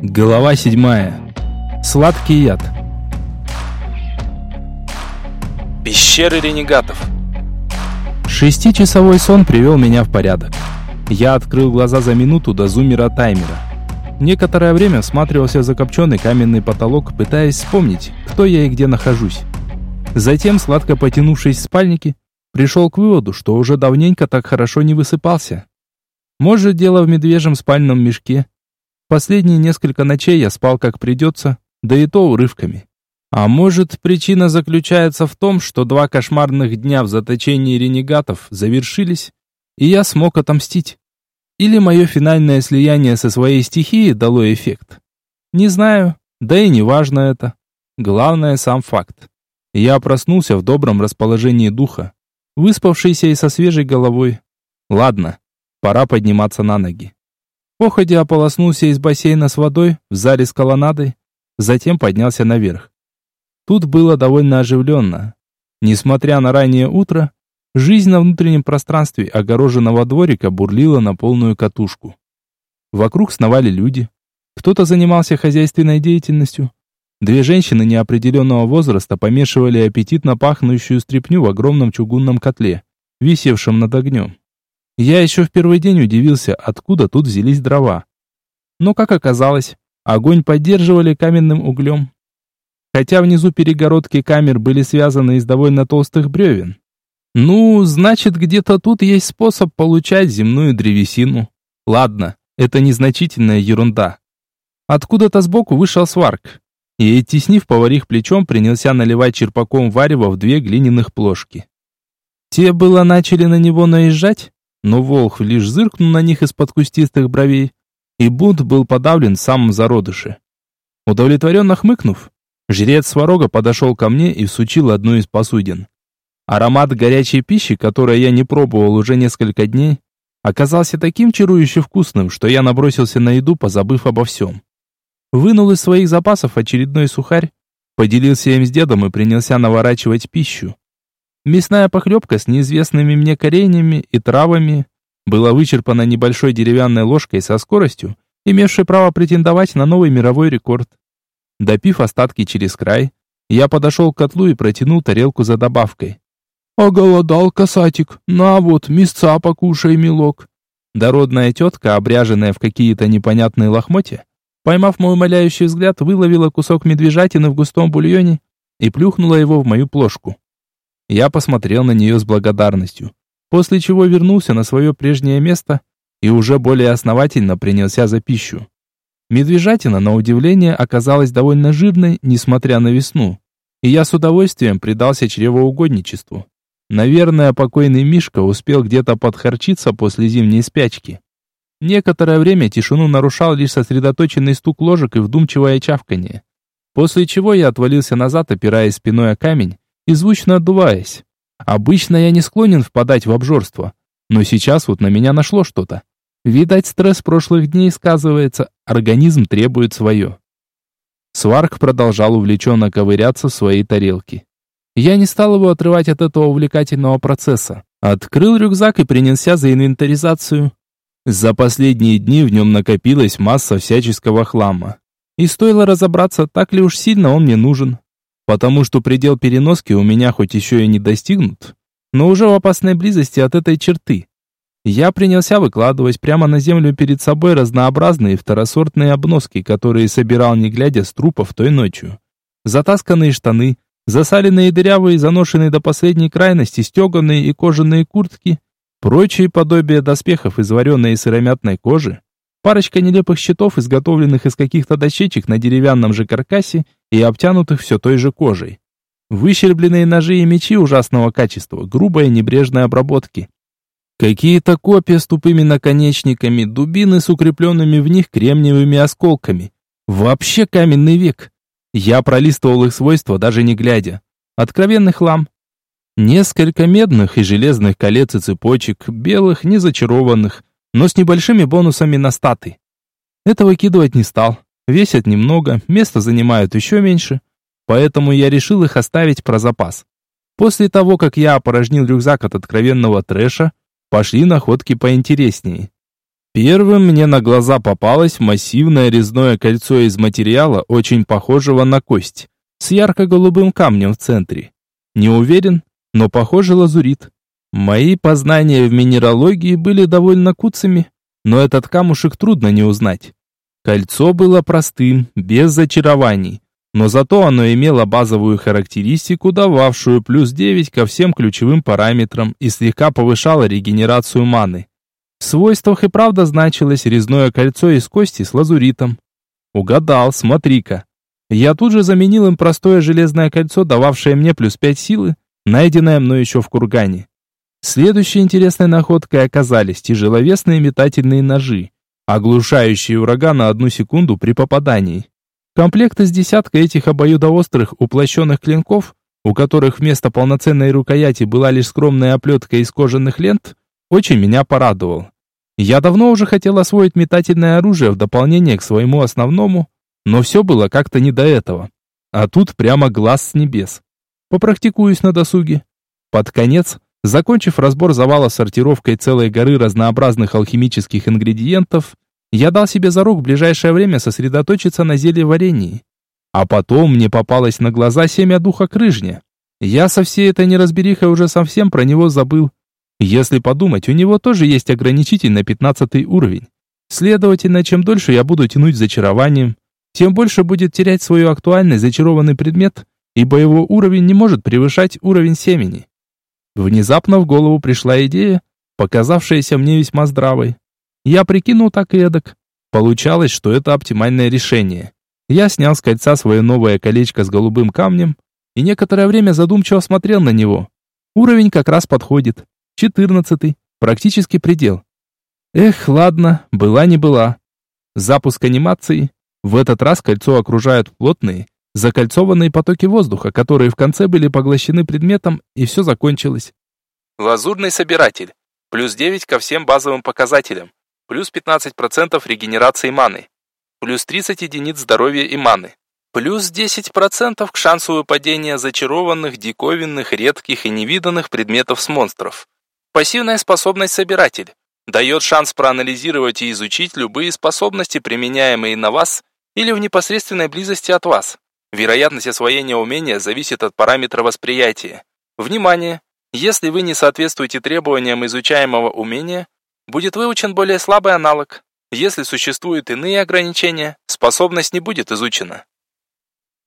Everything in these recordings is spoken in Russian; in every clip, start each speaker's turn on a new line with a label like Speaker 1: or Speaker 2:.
Speaker 1: Глава седьмая. Сладкий яд.
Speaker 2: Пещеры ренегатов.
Speaker 1: Шестичасовой сон привел меня в порядок. Я открыл глаза за минуту до зумера таймера. Некоторое время всматривался в закопченный каменный потолок, пытаясь вспомнить, кто я и где нахожусь. Затем, сладко потянувшись в спальнике, пришел к выводу, что уже давненько так хорошо не высыпался. Может, дело в медвежьем спальном мешке, Последние несколько ночей я спал как придется, да и то урывками. А может, причина заключается в том, что два кошмарных дня в заточении ренегатов завершились, и я смог отомстить. Или мое финальное слияние со своей стихией дало эффект. Не знаю, да и не важно это. Главное сам факт. Я проснулся в добром расположении духа, выспавшийся и со свежей головой. Ладно, пора подниматься на ноги. Походя ополоснулся из бассейна с водой в зале с колоннадой, затем поднялся наверх. Тут было довольно оживленно. Несмотря на раннее утро, жизнь на внутреннем пространстве огороженного дворика бурлила на полную катушку. Вокруг сновали люди. Кто-то занимался хозяйственной деятельностью. Две женщины неопределенного возраста помешивали аппетитно пахнущую стряпню в огромном чугунном котле, висевшем над огнем. Я еще в первый день удивился, откуда тут взялись дрова. Но, как оказалось, огонь поддерживали каменным углем. Хотя внизу перегородки камер были связаны из довольно толстых бревен. Ну, значит, где-то тут есть способ получать земную древесину. Ладно, это незначительная ерунда. Откуда-то сбоку вышел сварк. И, теснив поварих плечом, принялся наливать черпаком варево в две глиняных плошки. Те было начали на него наезжать, но Волх лишь зыркнул на них из-под кустистых бровей, и бунт был подавлен в самом зародыше. Удовлетворенно хмыкнув, жрец Сварога подошел ко мне и всучил одну из посудин. Аромат горячей пищи, которую я не пробовал уже несколько дней, оказался таким чарующе вкусным, что я набросился на еду, позабыв обо всем. Вынул из своих запасов очередной сухарь, поделился им с дедом и принялся наворачивать пищу. Мясная похлебка с неизвестными мне кореньями и травами была вычерпана небольшой деревянной ложкой со скоростью, имевшей право претендовать на новый мировой рекорд. Допив остатки через край, я подошел к котлу и протянул тарелку за добавкой. «Оголодал, касатик, на вот, мясца покушай, милок». Дородная тетка, обряженная в какие-то непонятные лохмотья, поймав мой умоляющий взгляд, выловила кусок медвежатины в густом бульоне и плюхнула его в мою плошку. Я посмотрел на нее с благодарностью, после чего вернулся на свое прежнее место и уже более основательно принялся за пищу. Медвежатина, на удивление, оказалась довольно жирной, несмотря на весну, и я с удовольствием предался чревоугодничеству. Наверное, покойный Мишка успел где-то подхарчиться после зимней спячки. Некоторое время тишину нарушал лишь сосредоточенный стук ложек и вдумчивое чавканье. После чего я отвалился назад, опираясь спиной о камень, и звучно отдуваясь. Обычно я не склонен впадать в обжорство, но сейчас вот на меня нашло что-то. Видать, стресс прошлых дней сказывается, организм требует свое. Сварк продолжал увлеченно ковыряться в своей тарелке. Я не стал его отрывать от этого увлекательного процесса. Открыл рюкзак и принялся за инвентаризацию. За последние дни в нем накопилась масса всяческого хлама. И стоило разобраться, так ли уж сильно он мне нужен потому что предел переноски у меня хоть еще и не достигнут, но уже в опасной близости от этой черты. Я принялся выкладывать прямо на землю перед собой разнообразные второсортные обноски, которые собирал не глядя с трупов той ночью. Затасканные штаны, засаленные дырявые, заношенные до последней крайности стеганые и кожаные куртки, прочие подобия доспехов из вареной сыромятной кожи, парочка нелепых щитов, изготовленных из каких-то дощечек на деревянном же каркасе и обтянутых все той же кожей. Выщербленные ножи и мечи ужасного качества, грубой небрежной обработки. Какие-то копья с тупыми наконечниками, дубины с укрепленными в них кремниевыми осколками. Вообще каменный век. Я пролистывал их свойства, даже не глядя. Откровенный хлам. Несколько медных и железных колец и цепочек, белых, не зачарованных, но с небольшими бонусами на статы. Это выкидывать не стал. Весят немного, места занимают еще меньше, поэтому я решил их оставить про запас. После того, как я опорожнил рюкзак от откровенного трэша, пошли находки поинтереснее. Первым мне на глаза попалось массивное резное кольцо из материала, очень похожего на кость, с ярко-голубым камнем в центре. Не уверен, но похоже лазурит. Мои познания в минералогии были довольно куцами, но этот камушек трудно не узнать. Кольцо было простым, без зачарований, но зато оно имело базовую характеристику, дававшую плюс 9 ко всем ключевым параметрам и слегка повышало регенерацию маны. В свойствах и правда значилось резное кольцо из кости с лазуритом. Угадал, смотри-ка. Я тут же заменил им простое железное кольцо, дававшее мне плюс 5 силы, найденное мной еще в кургане. Следующей интересной находкой оказались тяжеловесные метательные ножи, оглушающие врага на одну секунду при попадании. Комплект из десятка этих обоюдоострых уплощенных клинков, у которых вместо полноценной рукояти была лишь скромная оплетка из кожаных лент, очень меня порадовал. Я давно уже хотел освоить метательное оружие в дополнение к своему основному, но все было как-то не до этого. А тут прямо глаз с небес. Попрактикуюсь на досуге. Под конец Закончив разбор завала сортировкой целой горы разнообразных алхимических ингредиентов, я дал себе зарок в ближайшее время сосредоточиться на зелье варенье. А потом мне попалось на глаза семя духа крыжня. Я со всей этой неразберихой уже совсем про него забыл. Если подумать, у него тоже есть ограничитель на пятнадцатый уровень. Следовательно, чем дольше я буду тянуть зачарованием, тем больше будет терять свою актуальность зачарованный предмет, ибо его уровень не может превышать уровень семени. Внезапно в голову пришла идея, показавшаяся мне весьма здравой. Я прикинул так и эдак. Получалось, что это оптимальное решение. Я снял с кольца свое новое колечко с голубым камнем и некоторое время задумчиво смотрел на него. Уровень как раз подходит. Четырнадцатый, практически предел. Эх, ладно, была не была. Запуск анимации. В этот раз кольцо окружают плотные, закольцованные потоки воздуха, которые в конце были поглощены предметом, и все закончилось.
Speaker 2: Лазурный собиратель. Плюс 9 ко всем базовым показателям. Плюс 15% регенерации маны. Плюс 30 единиц здоровья и маны. Плюс 10% к шансу выпадения зачарованных, диковинных, редких и невиданных предметов с монстров. Пассивная способность собиратель. Дает шанс проанализировать и изучить любые способности, применяемые на вас или в непосредственной близости от вас. Вероятность освоения умения зависит от параметра восприятия. Внимание! Если вы не соответствуете требованиям изучаемого умения, будет выучен более слабый аналог. Если существуют иные ограничения, способность не будет изучена.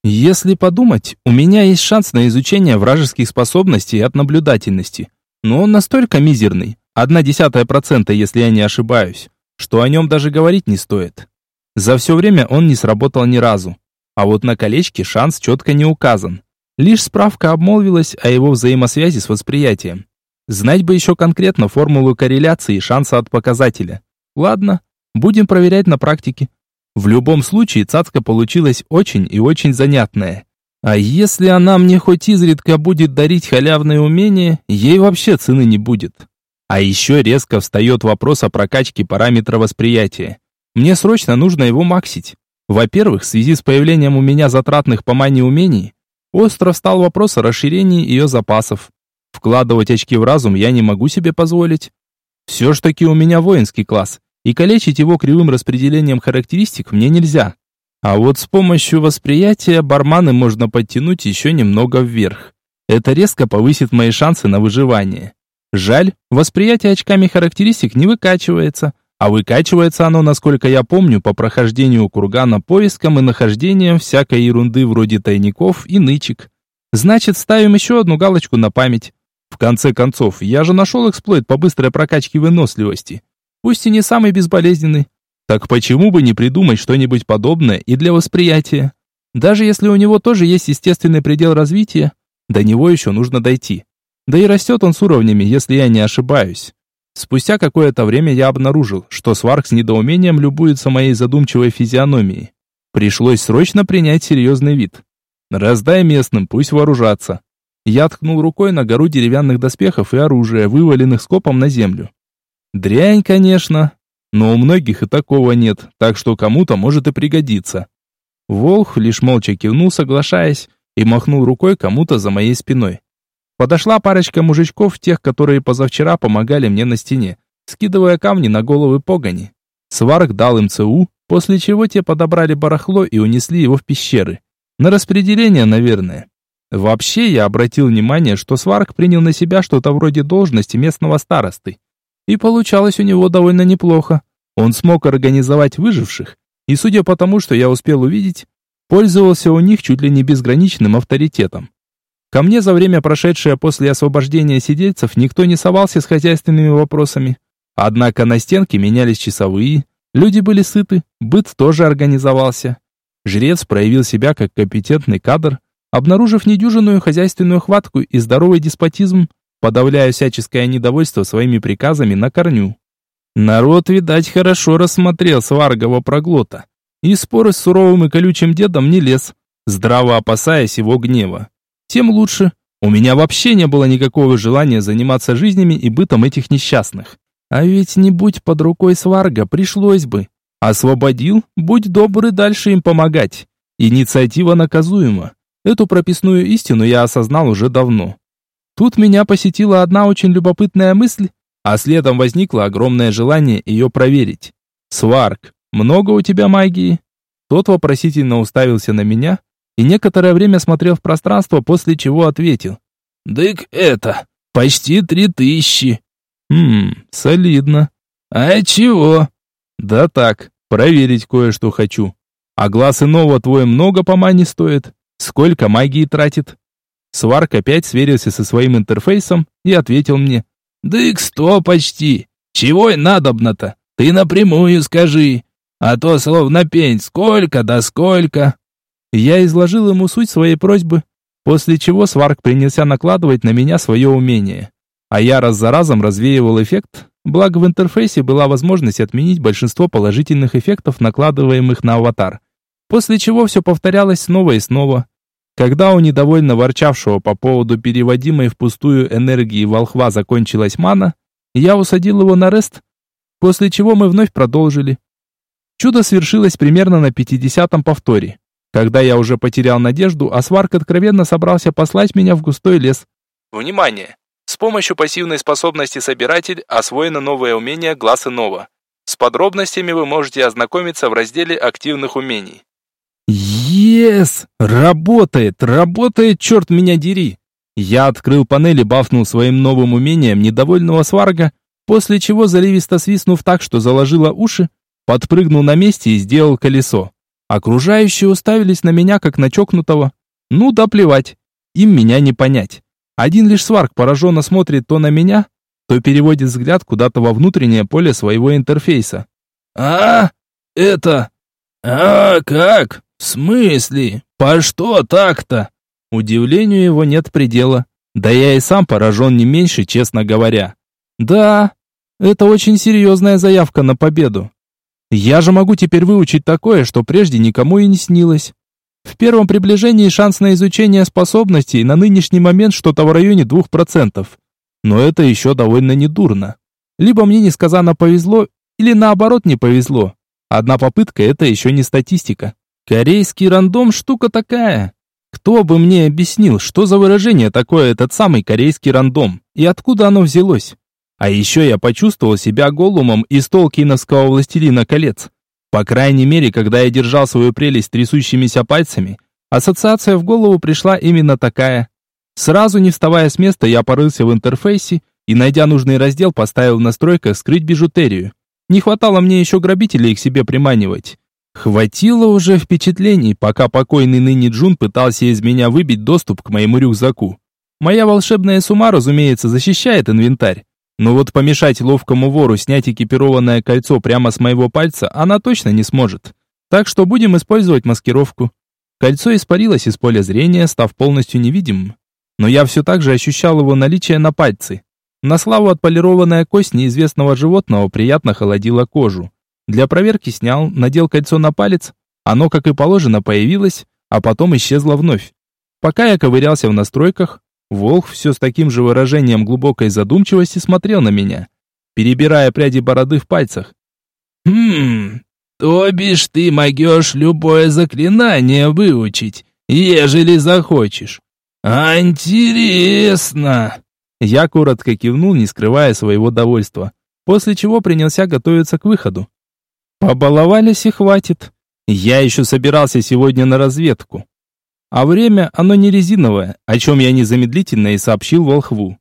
Speaker 1: Если подумать, у меня есть шанс на изучение вражеских способностей от наблюдательности. Но он настолько мизерный, одна десятая процента, если я не ошибаюсь, что о нем даже говорить не стоит. За все время он не сработал ни разу. А вот на колечке шанс четко не указан. Лишь справка обмолвилась о его взаимосвязи с восприятием. Знать бы еще конкретно формулу корреляции шанса от показателя. Ладно, будем проверять на практике. В любом случае, цацка получилась очень и очень занятная. А если она мне хоть изредка будет дарить халявные умения, ей вообще цены не будет. А еще резко встает вопрос о прокачке параметра восприятия. Мне срочно нужно его максить. Во-первых, в связи с появлением у меня затратных по мане умений, остро встал вопрос о расширении ее запасов. Вкладывать очки в разум я не могу себе позволить. Все ж таки у меня воинский класс, и калечить его кривым распределением характеристик мне нельзя. А вот с помощью восприятия барманы можно подтянуть еще немного вверх. Это резко повысит мои шансы на выживание. Жаль, восприятие очками характеристик не выкачивается, а выкачивается оно, насколько я помню, по прохождению кургана поиском и нахождением всякой ерунды вроде тайников и нычек. Значит, ставим еще одну галочку на память. В конце концов, я же нашел эксплойт по быстрой прокачке выносливости. Пусть и не самый безболезненный. Так почему бы не придумать что-нибудь подобное и для восприятия? Даже если у него тоже есть естественный предел развития, до него еще нужно дойти. Да и растет он с уровнями, если я не ошибаюсь. Спустя какое-то время я обнаружил, что Сварк с недоумением любуется моей задумчивой физиономией. Пришлось срочно принять серьезный вид. «Раздай местным, пусть вооружатся». Я ткнул рукой на гору деревянных доспехов и оружия, вываленных скопом на землю. Дрянь, конечно, но у многих и такого нет, так что кому-то может и пригодиться. Волх лишь молча кивнул, соглашаясь, и махнул рукой кому-то за моей спиной. Подошла парочка мужичков, тех, которые позавчера помогали мне на стене. скидывая камни на головы погони. Сварк дал им ЦУ, после чего те подобрали барахло и унесли его в пещеры. На распределение, наверное. Вообще, я обратил внимание, что Сварк принял на себя что-то вроде должности местного старосты. И получалось у него довольно неплохо. Он смог организовать выживших, и судя по тому, что я успел увидеть, пользовался у них чуть ли не безграничным авторитетом. Ко мне за время, прошедшее после освобождения сидельцев, никто не совался с хозяйственными вопросами. Однако на стенке менялись часовые, люди были сыты, быт тоже организовался. Жрец проявил себя как компетентный кадр, обнаружив недюжинную хозяйственную хватку и здоровый деспотизм, подавляя всяческое недовольство своими приказами на корню. Народ, видать, хорошо рассмотрел сваргового проглота, и споры с суровым и колючим дедом не лез, здраво опасаясь его гнева. Тем лучше. У меня вообще не было никакого желания заниматься жизнями и бытом этих несчастных. А ведь не будь под рукой сварга, пришлось бы. Освободил, будь добрый дальше им помогать. Инициатива наказуема. Эту прописную истину я осознал уже давно. Тут меня посетила одна очень любопытная мысль, а следом возникло огромное желание ее проверить. «Сварк, много у тебя магии?» Тот вопросительно уставился на меня и некоторое время смотрел в пространство, после чего ответил. «Дык это, почти три тысячи». «Хм, солидно». «А чего?» «Да так, проверить кое-что хочу. А глаз иного твой много по мане стоит? Сколько магии тратит?» Сварк опять сверился со своим интерфейсом и ответил мне. «Дык сто почти. Чего и надобно-то? Ты напрямую скажи. А то словно пень, сколько да сколько». Я изложил ему суть своей просьбы, после чего Сварк принялся накладывать на меня свое умение. А я раз за разом развеивал эффект, благо в интерфейсе была возможность отменить большинство положительных эффектов, накладываемых на аватар. После чего все повторялось снова и снова. Когда у недовольно ворчавшего по поводу переводимой в пустую энергии волхва закончилась мана, я усадил его на рест, после чего мы вновь продолжили. Чудо свершилось примерно на 50-м повторе. Когда я уже потерял надежду, а Сварк откровенно собрался послать меня в густой лес.
Speaker 2: Внимание! С помощью пассивной способности «Собиратель» освоено новое умение «Глаз иного». С подробностями вы можете ознакомиться в разделе активных умений.
Speaker 1: Yes! Работает! Работает, черт меня дери! Я открыл панель и бафнул своим новым умением недовольного сварга, после чего заливисто свистнув так, что заложило уши, подпрыгнул на месте и сделал колесо. Окружающие уставились на меня, как на чокнутого. Ну да плевать, им меня не понять. Один лишь сварк пораженно смотрит то на меня, то переводит взгляд куда-то во внутреннее поле своего интерфейса. «А, это... А, как? В смысле? По что так-то?» Удивлению его нет предела. Да я и сам поражен не меньше, честно говоря. «Да, это очень серьезная заявка на победу. Я же могу теперь выучить такое, что прежде никому и не снилось. В первом приближении шанс на изучение способностей на нынешний момент что-то в районе 2%. Но это еще довольно недурно. Либо мне несказанно повезло, или наоборот не повезло. Одна попытка – это еще не статистика. Корейский рандом – штука такая. Кто бы мне объяснил, что за выражение такое этот самый корейский рандом, и откуда оно взялось? А еще я почувствовал себя голумом из Толкиновского «Властелина колец». По крайней мере, когда я держал свою прелесть трясущимися пальцами, ассоциация в голову пришла именно такая. Сразу не вставая с места, я порылся в интерфейсе и, найдя нужный раздел, поставил в настройках «Скрыть бижутерию». Не хватало мне еще грабителей к себе приманивать. Хватило уже впечатлений, пока покойный ныне Джун пытался из меня выбить доступ к моему рюкзаку. Моя волшебная сума, разумеется, защищает инвентарь. Но вот помешать ловкому вору снять экипированное кольцо прямо с моего пальца она точно не сможет. Так что будем использовать маскировку. Кольцо испарилось из поля зрения, став полностью невидимым. Но я все так же ощущал его наличие на пальце. На славу отполированная кость неизвестного животного приятно холодила кожу. Для проверки снял, надел кольцо на палец. Оно, как и положено, появилось, а потом исчезло вновь. Пока я ковырялся в настройках, Волк все с таким же выражением глубокой задумчивости смотрел на меня, перебирая пряди бороды в пальцах. «Хм, то бишь ты могешь любое заклинание выучить, ежели захочешь. Интересно!» Я коротко кивнул, не скрывая своего довольства. после чего принялся готовиться к выходу. Побаловались и хватит. Я еще собирался сегодня на разведку. А время, оно не резиновое, о чем я незамедлительно и сообщил волхву.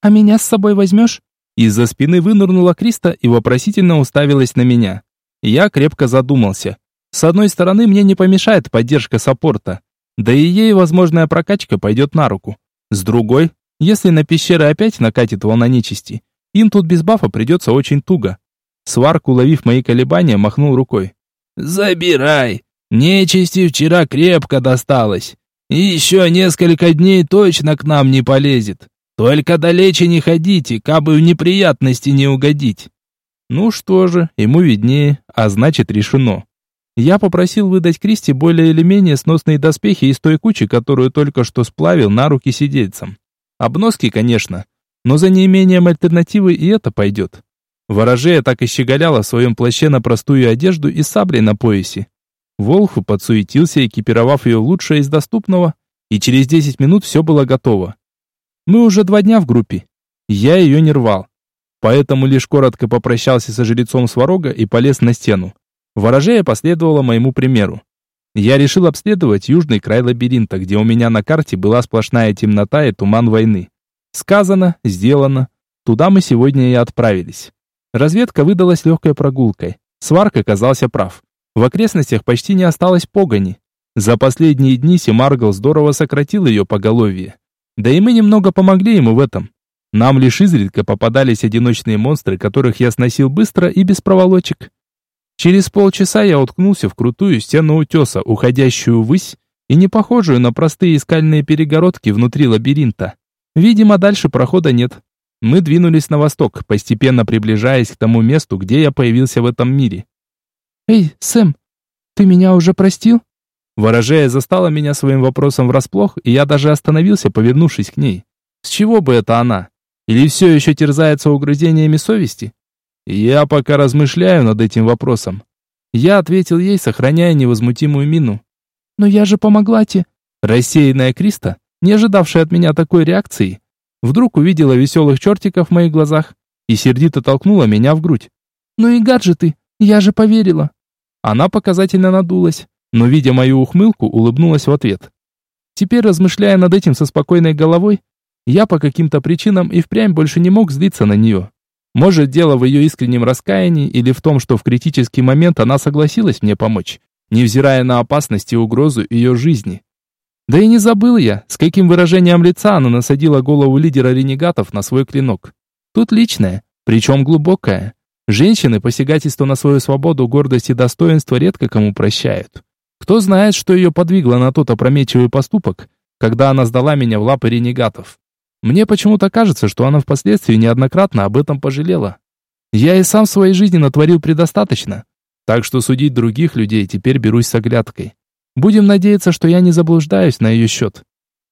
Speaker 1: «А меня с собой возьмешь?» Из-за спины вынырнула Криста и вопросительно уставилась на меня. Я крепко задумался. С одной стороны, мне не помешает поддержка саппорта. Да и ей возможная прокачка пойдет на руку. С другой, если на пещеры опять накатит волна нечисти, им тут без бафа придется очень туго. Сварк, уловив мои колебания, махнул рукой. «Забирай! Нечисти вчера крепко досталось. И еще несколько дней точно к нам не полезет. Только далече не ходите, кабы в неприятности не угодить. Ну что же, ему виднее, а значит решено. Я попросил выдать Кристи более или менее сносные доспехи из той кучи, которую только что сплавил на руки сидельцам. Обноски, конечно, но за неимением альтернативы и это пойдет. Ворожея так и щеголяла в своем плаще на простую одежду и саблей на поясе. Волху подсуетился, экипировав ее лучшее из доступного, и через 10 минут все было готово. Мы уже два дня в группе. Я ее не рвал. Поэтому лишь коротко попрощался со жрецом Сварога и полез на стену. Ворожея последовала моему примеру. Я решил обследовать южный край лабиринта, где у меня на карте была сплошная темнота и туман войны. Сказано, сделано. Туда мы сегодня и отправились. Разведка выдалась легкой прогулкой. Сварк оказался прав. В окрестностях почти не осталось погони. За последние дни Семаргл здорово сократил ее поголовье. Да и мы немного помогли ему в этом. Нам лишь изредка попадались одиночные монстры, которых я сносил быстро и без проволочек. Через полчаса я уткнулся в крутую стену утеса, уходящую ввысь и не похожую на простые скальные перегородки внутри лабиринта. Видимо, дальше прохода нет. Мы двинулись на восток, постепенно приближаясь к тому месту, где я появился в этом мире. «Эй, Сэм, ты меня уже простил?» Ворожея застала меня своим вопросом врасплох, и я даже остановился, повернувшись к ней. С чего бы это она? Или все еще терзается угрызениями совести? Я пока размышляю над этим вопросом. Я ответил ей, сохраняя невозмутимую мину. «Но я же помогла тебе!» Рассеянная Криста, не ожидавшая от меня такой реакции, вдруг увидела веселых чертиков в моих глазах и сердито толкнула меня в грудь. «Ну и гаджеты! Я же поверила!» Она показательно надулась но, видя мою ухмылку, улыбнулась в ответ. Теперь, размышляя над этим со спокойной головой, я по каким-то причинам и впрямь больше не мог злиться на нее. Может, дело в ее искреннем раскаянии или в том, что в критический момент она согласилась мне помочь, невзирая на опасность и угрозу ее жизни. Да и не забыл я, с каким выражением лица она насадила голову лидера ренегатов на свой клинок. Тут личное, причем глубокое. Женщины посягательство на свою свободу, гордость и достоинство редко кому прощают. Кто знает, что ее подвигло на тот опрометчивый поступок, когда она сдала меня в лапы ренегатов. Мне почему-то кажется, что она впоследствии неоднократно об этом пожалела. Я и сам в своей жизни натворил предостаточно, так что судить других людей теперь берусь с оглядкой. Будем надеяться, что я не заблуждаюсь на ее счет.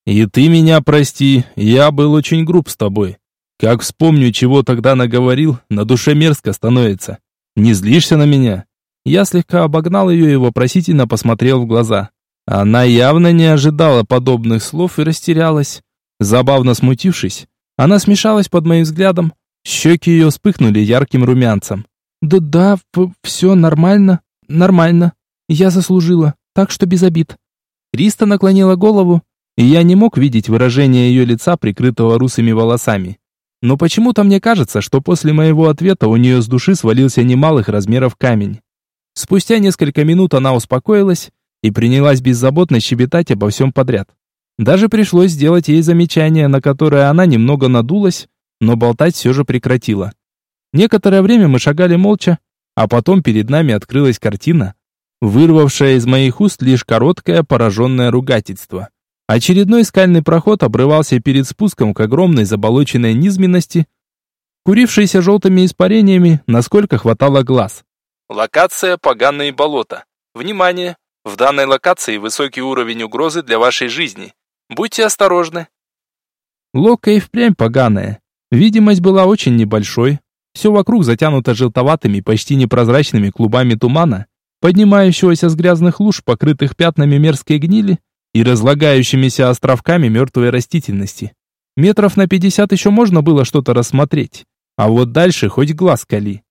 Speaker 1: И ты меня прости, я был очень груб с тобой. Как вспомню, чего тогда наговорил, на душе мерзко становится. Не злишься на меня? Я слегка обогнал ее и вопросительно посмотрел в глаза. Она явно не ожидала подобных слов и растерялась. Забавно смутившись, она смешалась под моим взглядом. Щеки ее вспыхнули ярким румянцем. «Да-да, все нормально, нормально. Я заслужила, так что без обид». Криста наклонила голову, и я не мог видеть выражение ее лица, прикрытого русыми волосами. Но почему-то мне кажется, что после моего ответа у нее с души свалился немалых размеров камень. Спустя несколько минут она успокоилась и принялась беззаботно щебетать обо всем подряд. Даже пришлось сделать ей замечание, на которое она немного надулась, но болтать все же прекратила. Некоторое время мы шагали молча, а потом перед нами открылась картина, вырвавшая из моих уст лишь короткое пораженное ругательство. Очередной скальный проход обрывался перед спуском к огромной заболоченной низменности, курившейся желтыми испарениями, насколько хватало глаз.
Speaker 2: Локация «Поганые болота». Внимание! В данной локации высокий уровень угрозы для вашей жизни. Будьте осторожны.
Speaker 1: Лока и впрямь поганая. Видимость была очень небольшой. Все вокруг затянуто желтоватыми, почти непрозрачными клубами тумана, поднимающегося с грязных луж, покрытых пятнами мерзкой гнили и разлагающимися островками мертвой растительности. Метров на пятьдесят еще можно было что-то рассмотреть. А вот дальше хоть глаз кали.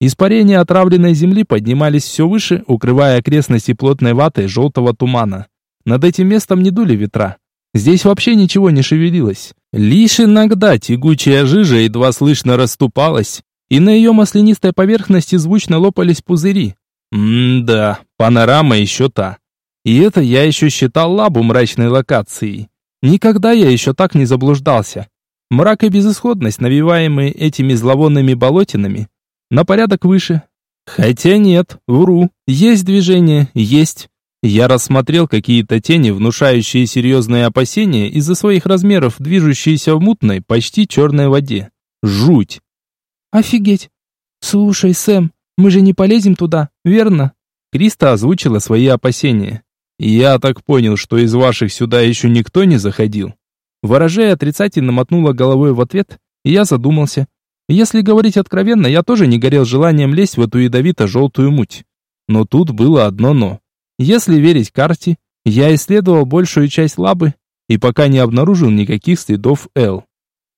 Speaker 1: Испарения отравленной земли поднимались все выше, укрывая окрестности плотной ватой желтого тумана. Над этим местом не дули ветра. Здесь вообще ничего не шевелилось. Лишь иногда тягучая жижа едва слышно расступалась, и на ее маслянистой поверхности звучно лопались пузыри. М-да, панорама еще та. И это я еще считал лабу мрачной локацией. Никогда я еще так не заблуждался. Мрак и безысходность, навиваемые этими зловонными болотинами, на порядок выше. Хотя нет, вру, есть движение, есть. Я рассмотрел какие-то тени, внушающие серьезные опасения из-за своих размеров, движущиеся в мутной, почти черной воде. Жуть!
Speaker 3: Офигеть! Слушай, Сэм, мы же не полезем туда, верно?
Speaker 1: Криста озвучила свои опасения. Я так понял, что из ваших сюда еще никто не заходил. Ворожея отрицательно мотнула головой в ответ, и я задумался. Если говорить откровенно, я тоже не горел желанием лезть в эту ядовито-желтую муть. Но тут было одно «но». Если верить карте, я исследовал большую часть лабы и пока не обнаружил никаких следов Л.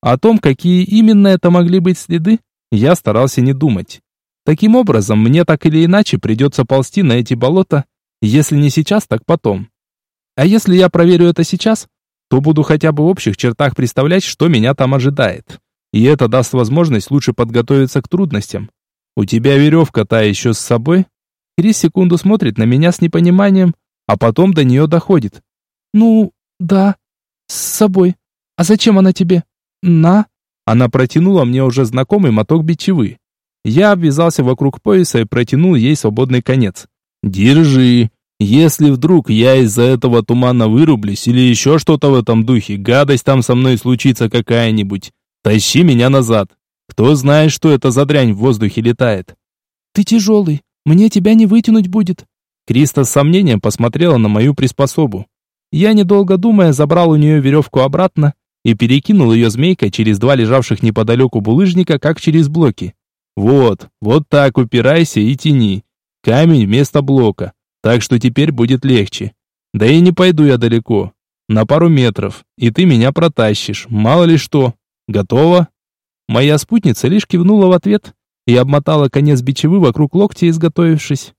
Speaker 1: О том, какие именно это могли быть следы, я старался не думать. Таким образом, мне так или иначе придется ползти на эти болота, если не сейчас, так потом. А если я проверю это сейчас, то буду хотя бы в общих чертах представлять, что меня там ожидает. И это даст возможность лучше подготовиться к трудностям. У тебя веревка та еще с собой? Крис секунду смотрит на меня с непониманием, а потом до нее доходит.
Speaker 3: «Ну, да, с собой. А зачем она тебе? На?»
Speaker 1: Она протянула мне уже знакомый моток бичевы. Я обвязался вокруг пояса и протянул ей свободный конец. «Держи. Если вдруг я из-за этого тумана вырублюсь или еще что-то в этом духе, гадость там со мной случится какая-нибудь, тащи меня назад. Кто знает, что это за дрянь в воздухе летает?»
Speaker 3: «Ты тяжелый. Мне тебя не вытянуть будет.
Speaker 1: Криста с сомнением посмотрела на мою приспособу. Я, недолго думая, забрал у нее веревку обратно и перекинул ее змейкой через два лежавших неподалеку булыжника, как через блоки. Вот, вот так упирайся и тяни. Камень вместо блока, так что теперь будет легче. Да и не пойду я далеко, на пару метров, и ты меня протащишь, мало ли что. Готово? Моя спутница лишь кивнула в ответ и обмотала конец бичевы вокруг локтя, изготовившись.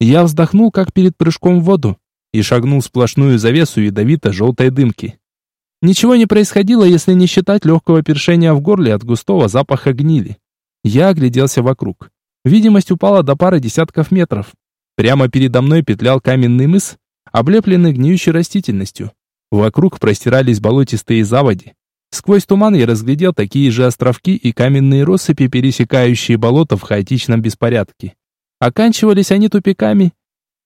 Speaker 1: Я вздохнул, как перед прыжком в воду, и шагнул сплошную завесу ядовито-желтой дымки. Ничего не происходило, если не считать легкого першения в горле от густого запаха гнили. Я огляделся вокруг. Видимость упала до пары десятков метров. Прямо передо мной петлял каменный мыс, облепленный гниющей растительностью. Вокруг простирались болотистые заводи. Сквозь туман я разглядел такие же островки и каменные россыпи, пересекающие болото в хаотичном беспорядке. Оканчивались они тупиками.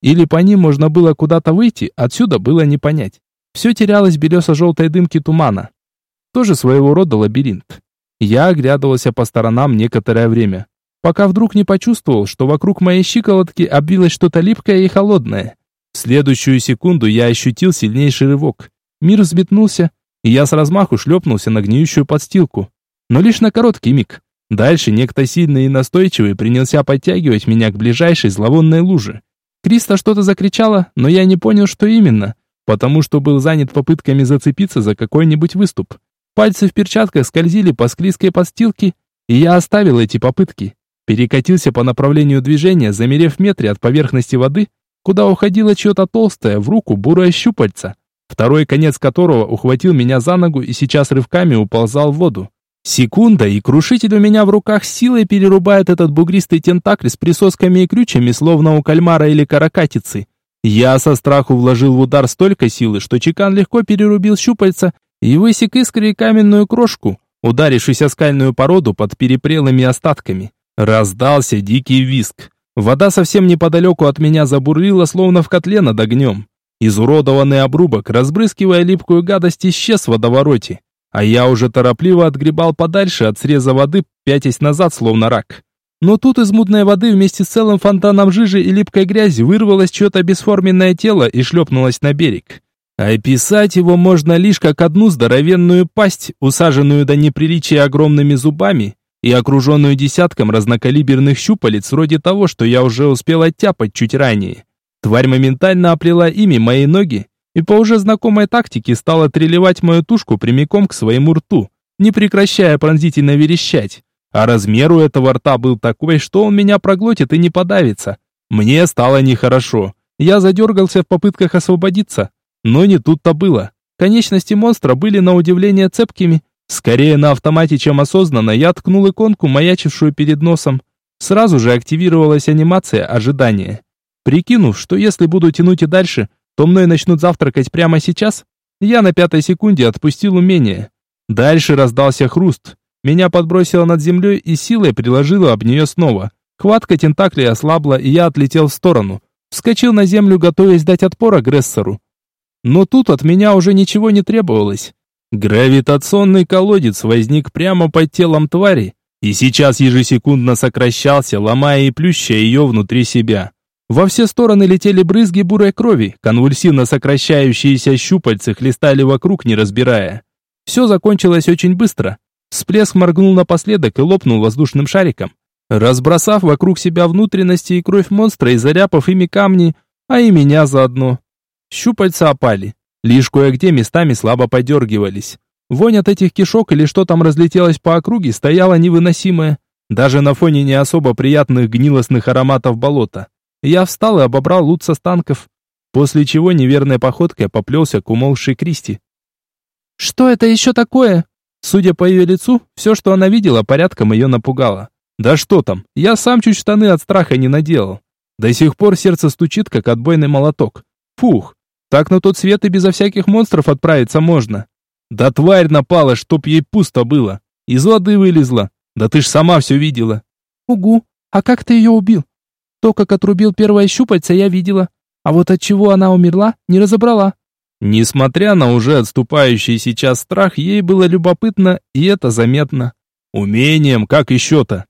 Speaker 1: Или по ним можно было куда-то выйти, отсюда было не понять. Все терялось в белесо-желтой дымке тумана. Тоже своего рода лабиринт. Я оглядывался по сторонам некоторое время, пока вдруг не почувствовал, что вокруг моей щиколотки обвилось что-то липкое и холодное. В следующую секунду я ощутил сильнейший рывок. Мир взметнулся, и я с размаху шлепнулся на гниющую подстилку. Но лишь на короткий миг. Дальше некто сильный и настойчивый принялся подтягивать меня к ближайшей зловонной луже. Криста что-то закричала, но я не понял, что именно, потому что был занят попытками зацепиться за какой-нибудь выступ. Пальцы в перчатках скользили по склизкой подстилке, и я оставил эти попытки. Перекатился по направлению движения, замерев в метре от поверхности воды, куда уходило чье-то толстое, в руку бурое щупальце второй конец которого ухватил меня за ногу и сейчас рывками уползал в воду. Секунда, и крушитель у меня в руках силой перерубает этот бугристый тентакль с присосками и крючьями, словно у кальмара или каракатицы. Я со страху вложил в удар столько силы, что чекан легко перерубил щупальца и высек искрой каменную крошку, ударившись о скальную породу под перепрелыми остатками. Раздался дикий виск. Вода совсем неподалеку от меня забурлила, словно в котле над огнем. Изуродованный обрубок, разбрызгивая липкую гадость, исчез в водовороте. А я уже торопливо отгребал подальше от среза воды, пятясь назад, словно рак. Но тут из мутной воды вместе с целым фонтаном жижи и липкой грязи вырвалось что-то бесформенное тело и шлепнулось на берег. Описать его можно лишь как одну здоровенную пасть, усаженную до неприличия огромными зубами и окруженную десятком разнокалиберных щупалец, вроде того, что я уже успел оттяпать чуть ранее. Тварь моментально оплела ими мои ноги и по уже знакомой тактике стала треливать мою тушку прямиком к своему рту, не прекращая пронзительно верещать. а размер у этого рта был такой, что он меня проглотит и не подавится. Мне стало нехорошо. Я задергался в попытках освободиться, но не тут-то было. Конечности монстра были на удивление цепкими. Скорее на автомате, чем осознанно, я ткнул иконку, маячившую перед носом. Сразу же активировалась анимация ожидания. Прикинув, что если буду тянуть и дальше, то мной начнут завтракать прямо сейчас, я на пятой секунде отпустил умение. Дальше раздался хруст. Меня подбросило над землей и силой приложило об нее снова. Хватка тентаклей ослабла, и я отлетел в сторону. Вскочил на землю, готовясь дать отпор агрессору. Но тут от меня уже ничего не требовалось. Гравитационный колодец возник прямо под телом твари, и сейчас ежесекундно сокращался, ломая и плющая ее внутри себя. Во все стороны летели брызги бурой крови, конвульсивно сокращающиеся щупальцы хлестали вокруг, не разбирая. Все закончилось очень быстро. Всплеск моргнул напоследок и лопнул воздушным шариком, разбросав вокруг себя внутренности и кровь монстра и заряпав ими камни, а и меня заодно. Щупальца опали. Лишь кое-где местами слабо подергивались. Вонь от этих кишок или что там разлетелось по округе стояла невыносимая, даже на фоне не особо приятных гнилостных ароматов болота. Я встал и обобрал лут со станков, после чего неверной походкой поплелся к умолкшей Кристи.
Speaker 3: «Что это еще такое?»
Speaker 1: Судя по ее лицу, все, что она видела, порядком ее напугало. Да что там, я сам чуть штаны от страха не наделал. До сих пор сердце стучит, как отбойный молоток. Фух, так на тот свет и безо всяких монстров отправиться можно. Да тварь напала, чтоб ей пусто было. Из воды вылезла. Да ты ж сама все видела.
Speaker 3: Угу. А как ты ее убил? То, как отрубил первое щупальце, я видела. А вот от чего она умерла, не разобрала.
Speaker 1: Несмотря на уже отступающий сейчас страх, ей было любопытно, и это заметно. Умением, как еще-то.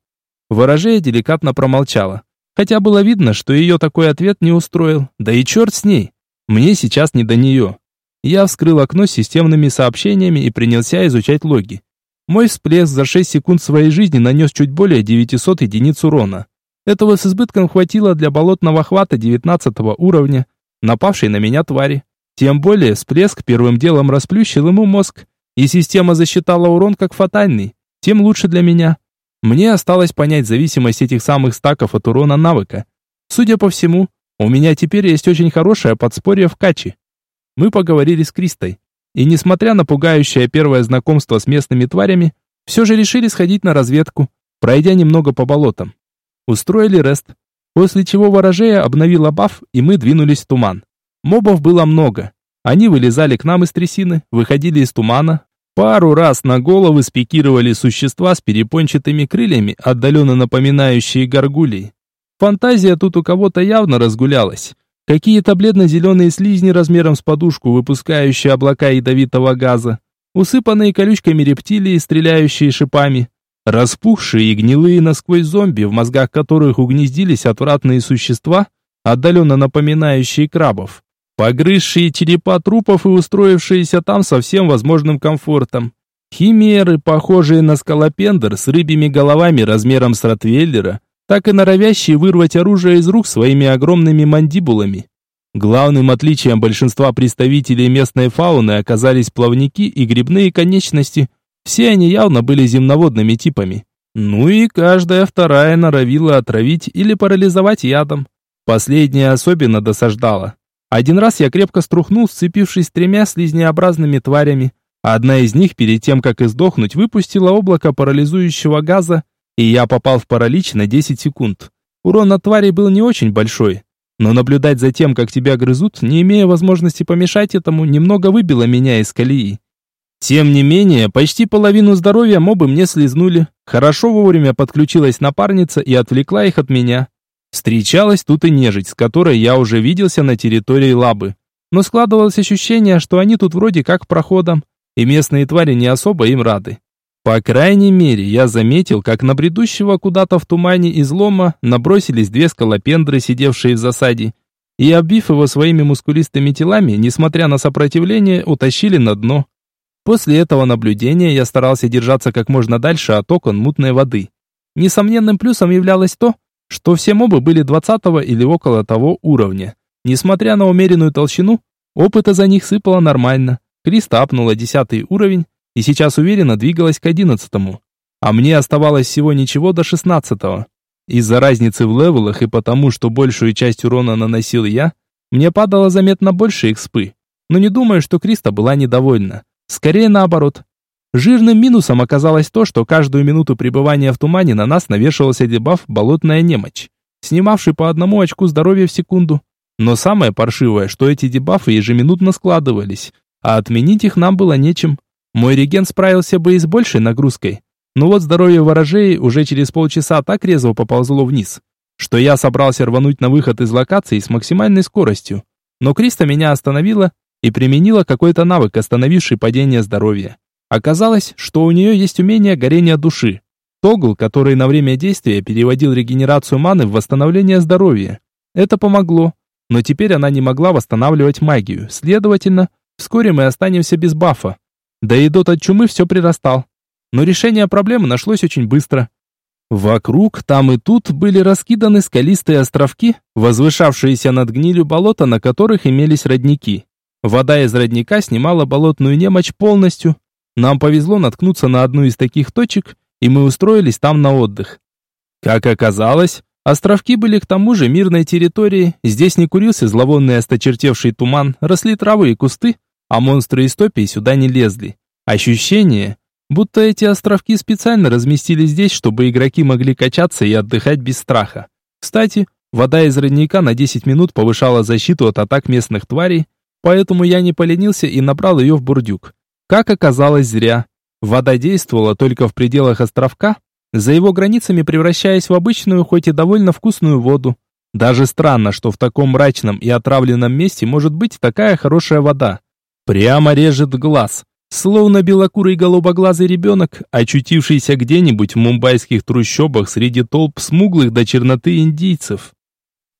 Speaker 1: Ворожея деликатно промолчала. Хотя было видно, что ее такой ответ не устроил. Да и черт с ней. Мне сейчас не до нее. Я вскрыл окно с системными сообщениями и принялся изучать логи. Мой всплеск за 6 секунд своей жизни нанес чуть более 900 единиц урона. Этого с избытком хватило для болотного хвата 19 уровня, напавшей на меня твари. Тем более всплеск первым делом расплющил ему мозг, и система засчитала урон как фатальный, тем лучше для меня. Мне осталось понять зависимость этих самых стаков от урона навыка. Судя по всему, у меня теперь есть очень хорошее подспорье в каче. Мы поговорили с Кристой. И несмотря на пугающее первое знакомство с местными тварями, все же решили сходить на разведку, пройдя немного по болотам. Устроили рест, после чего ворожея обновила баф, и мы двинулись в туман. Мобов было много. Они вылезали к нам из трясины, выходили из тумана. Пару раз на головы спикировали существа с перепончатыми крыльями, отдаленно напоминающие горгулей. Фантазия тут у кого-то явно разгулялась. Какие-то бледно-зеленые слизни размером с подушку, выпускающие облака ядовитого газа, усыпанные колючками рептилии, стреляющие шипами, распухшие и гнилые насквозь зомби, в мозгах которых угнездились отвратные существа, отдаленно напоминающие крабов, погрызшие черепа трупов и устроившиеся там со всем возможным комфортом. Химеры, похожие на скалопендр с рыбьими головами размером с ротвейлера, так и норовящие вырвать оружие из рук своими огромными мандибулами. Главным отличием большинства представителей местной фауны оказались плавники и грибные конечности. Все они явно были земноводными типами. Ну и каждая вторая норовила отравить или парализовать ядом. Последняя особенно досаждала. Один раз я крепко струхнул, сцепившись с тремя слизнеобразными тварями. Одна из них, перед тем, как издохнуть, выпустила облако парализующего газа, и я попал в паралич на 10 секунд. Урон от твари был не очень большой, но наблюдать за тем, как тебя грызут, не имея возможности помешать этому, немного выбило меня из колеи. Тем не менее, почти половину здоровья мобы мне слезнули. Хорошо вовремя подключилась напарница и отвлекла их от меня. Встречалась тут и нежить, с которой я уже виделся на территории лабы. Но складывалось ощущение, что они тут вроде как проходом, и местные твари не особо им рады. По крайней мере, я заметил, как на бредущего куда-то в тумане излома набросились две скалопендры, сидевшие в засаде, и, обвив его своими мускулистыми телами, несмотря на сопротивление, утащили на дно. После этого наблюдения я старался держаться как можно дальше от окон мутной воды. Несомненным плюсом являлось то, что все мобы были 20 или около того уровня. Несмотря на умеренную толщину, опыта за них сыпало нормально. Криста апнула 10 уровень, и сейчас уверенно двигалась к одиннадцатому. а мне оставалось всего ничего до 16 -го. Из-за разницы в левелах и потому, что большую часть урона наносил я, мне падало заметно больше экспы. Но не думаю, что Криста была недовольна. Скорее наоборот. Жирным минусом оказалось то, что каждую минуту пребывания в тумане на нас навешивался дебаф «Болотная немочь», снимавший по одному очку здоровья в секунду. Но самое паршивое, что эти дебафы ежеминутно складывались, а отменить их нам было нечем. Мой реген справился бы и с большей нагрузкой. Но вот здоровье ворожей уже через полчаса так резво поползло вниз, что я собрался рвануть на выход из локации с максимальной скоростью. Но Криста меня остановила и применила какой-то навык, остановивший падение здоровья. Оказалось, что у нее есть умение горения души. Тогл, который на время действия переводил регенерацию маны в восстановление здоровья. Это помогло, но теперь она не могла восстанавливать магию. Следовательно, вскоре мы останемся без бафа. Да и дот от чумы все прирастал. Но решение проблемы нашлось очень быстро. Вокруг, там и тут, были раскиданы скалистые островки, возвышавшиеся над гнилью болота, на которых имелись родники. Вода из родника снимала болотную немочь полностью, нам повезло наткнуться на одну из таких точек, и мы устроились там на отдых. Как оказалось, островки были к тому же мирной территорией, здесь не курился зловонный осточертевший туман, росли травы и кусты, а монстры из топий сюда не лезли. Ощущение, будто эти островки специально разместили здесь, чтобы игроки могли качаться и отдыхать без страха. Кстати, вода из родника на 10 минут повышала защиту от атак местных тварей, поэтому я не поленился и набрал ее в бурдюк. Как оказалось, зря. Вода действовала только в пределах островка, за его границами превращаясь в обычную, хоть и довольно вкусную воду. Даже странно, что в таком мрачном и отравленном месте может быть такая хорошая вода. Прямо режет глаз, словно белокурый голубоглазый ребенок, очутившийся где-нибудь в мумбайских трущобах среди толп смуглых до черноты индийцев.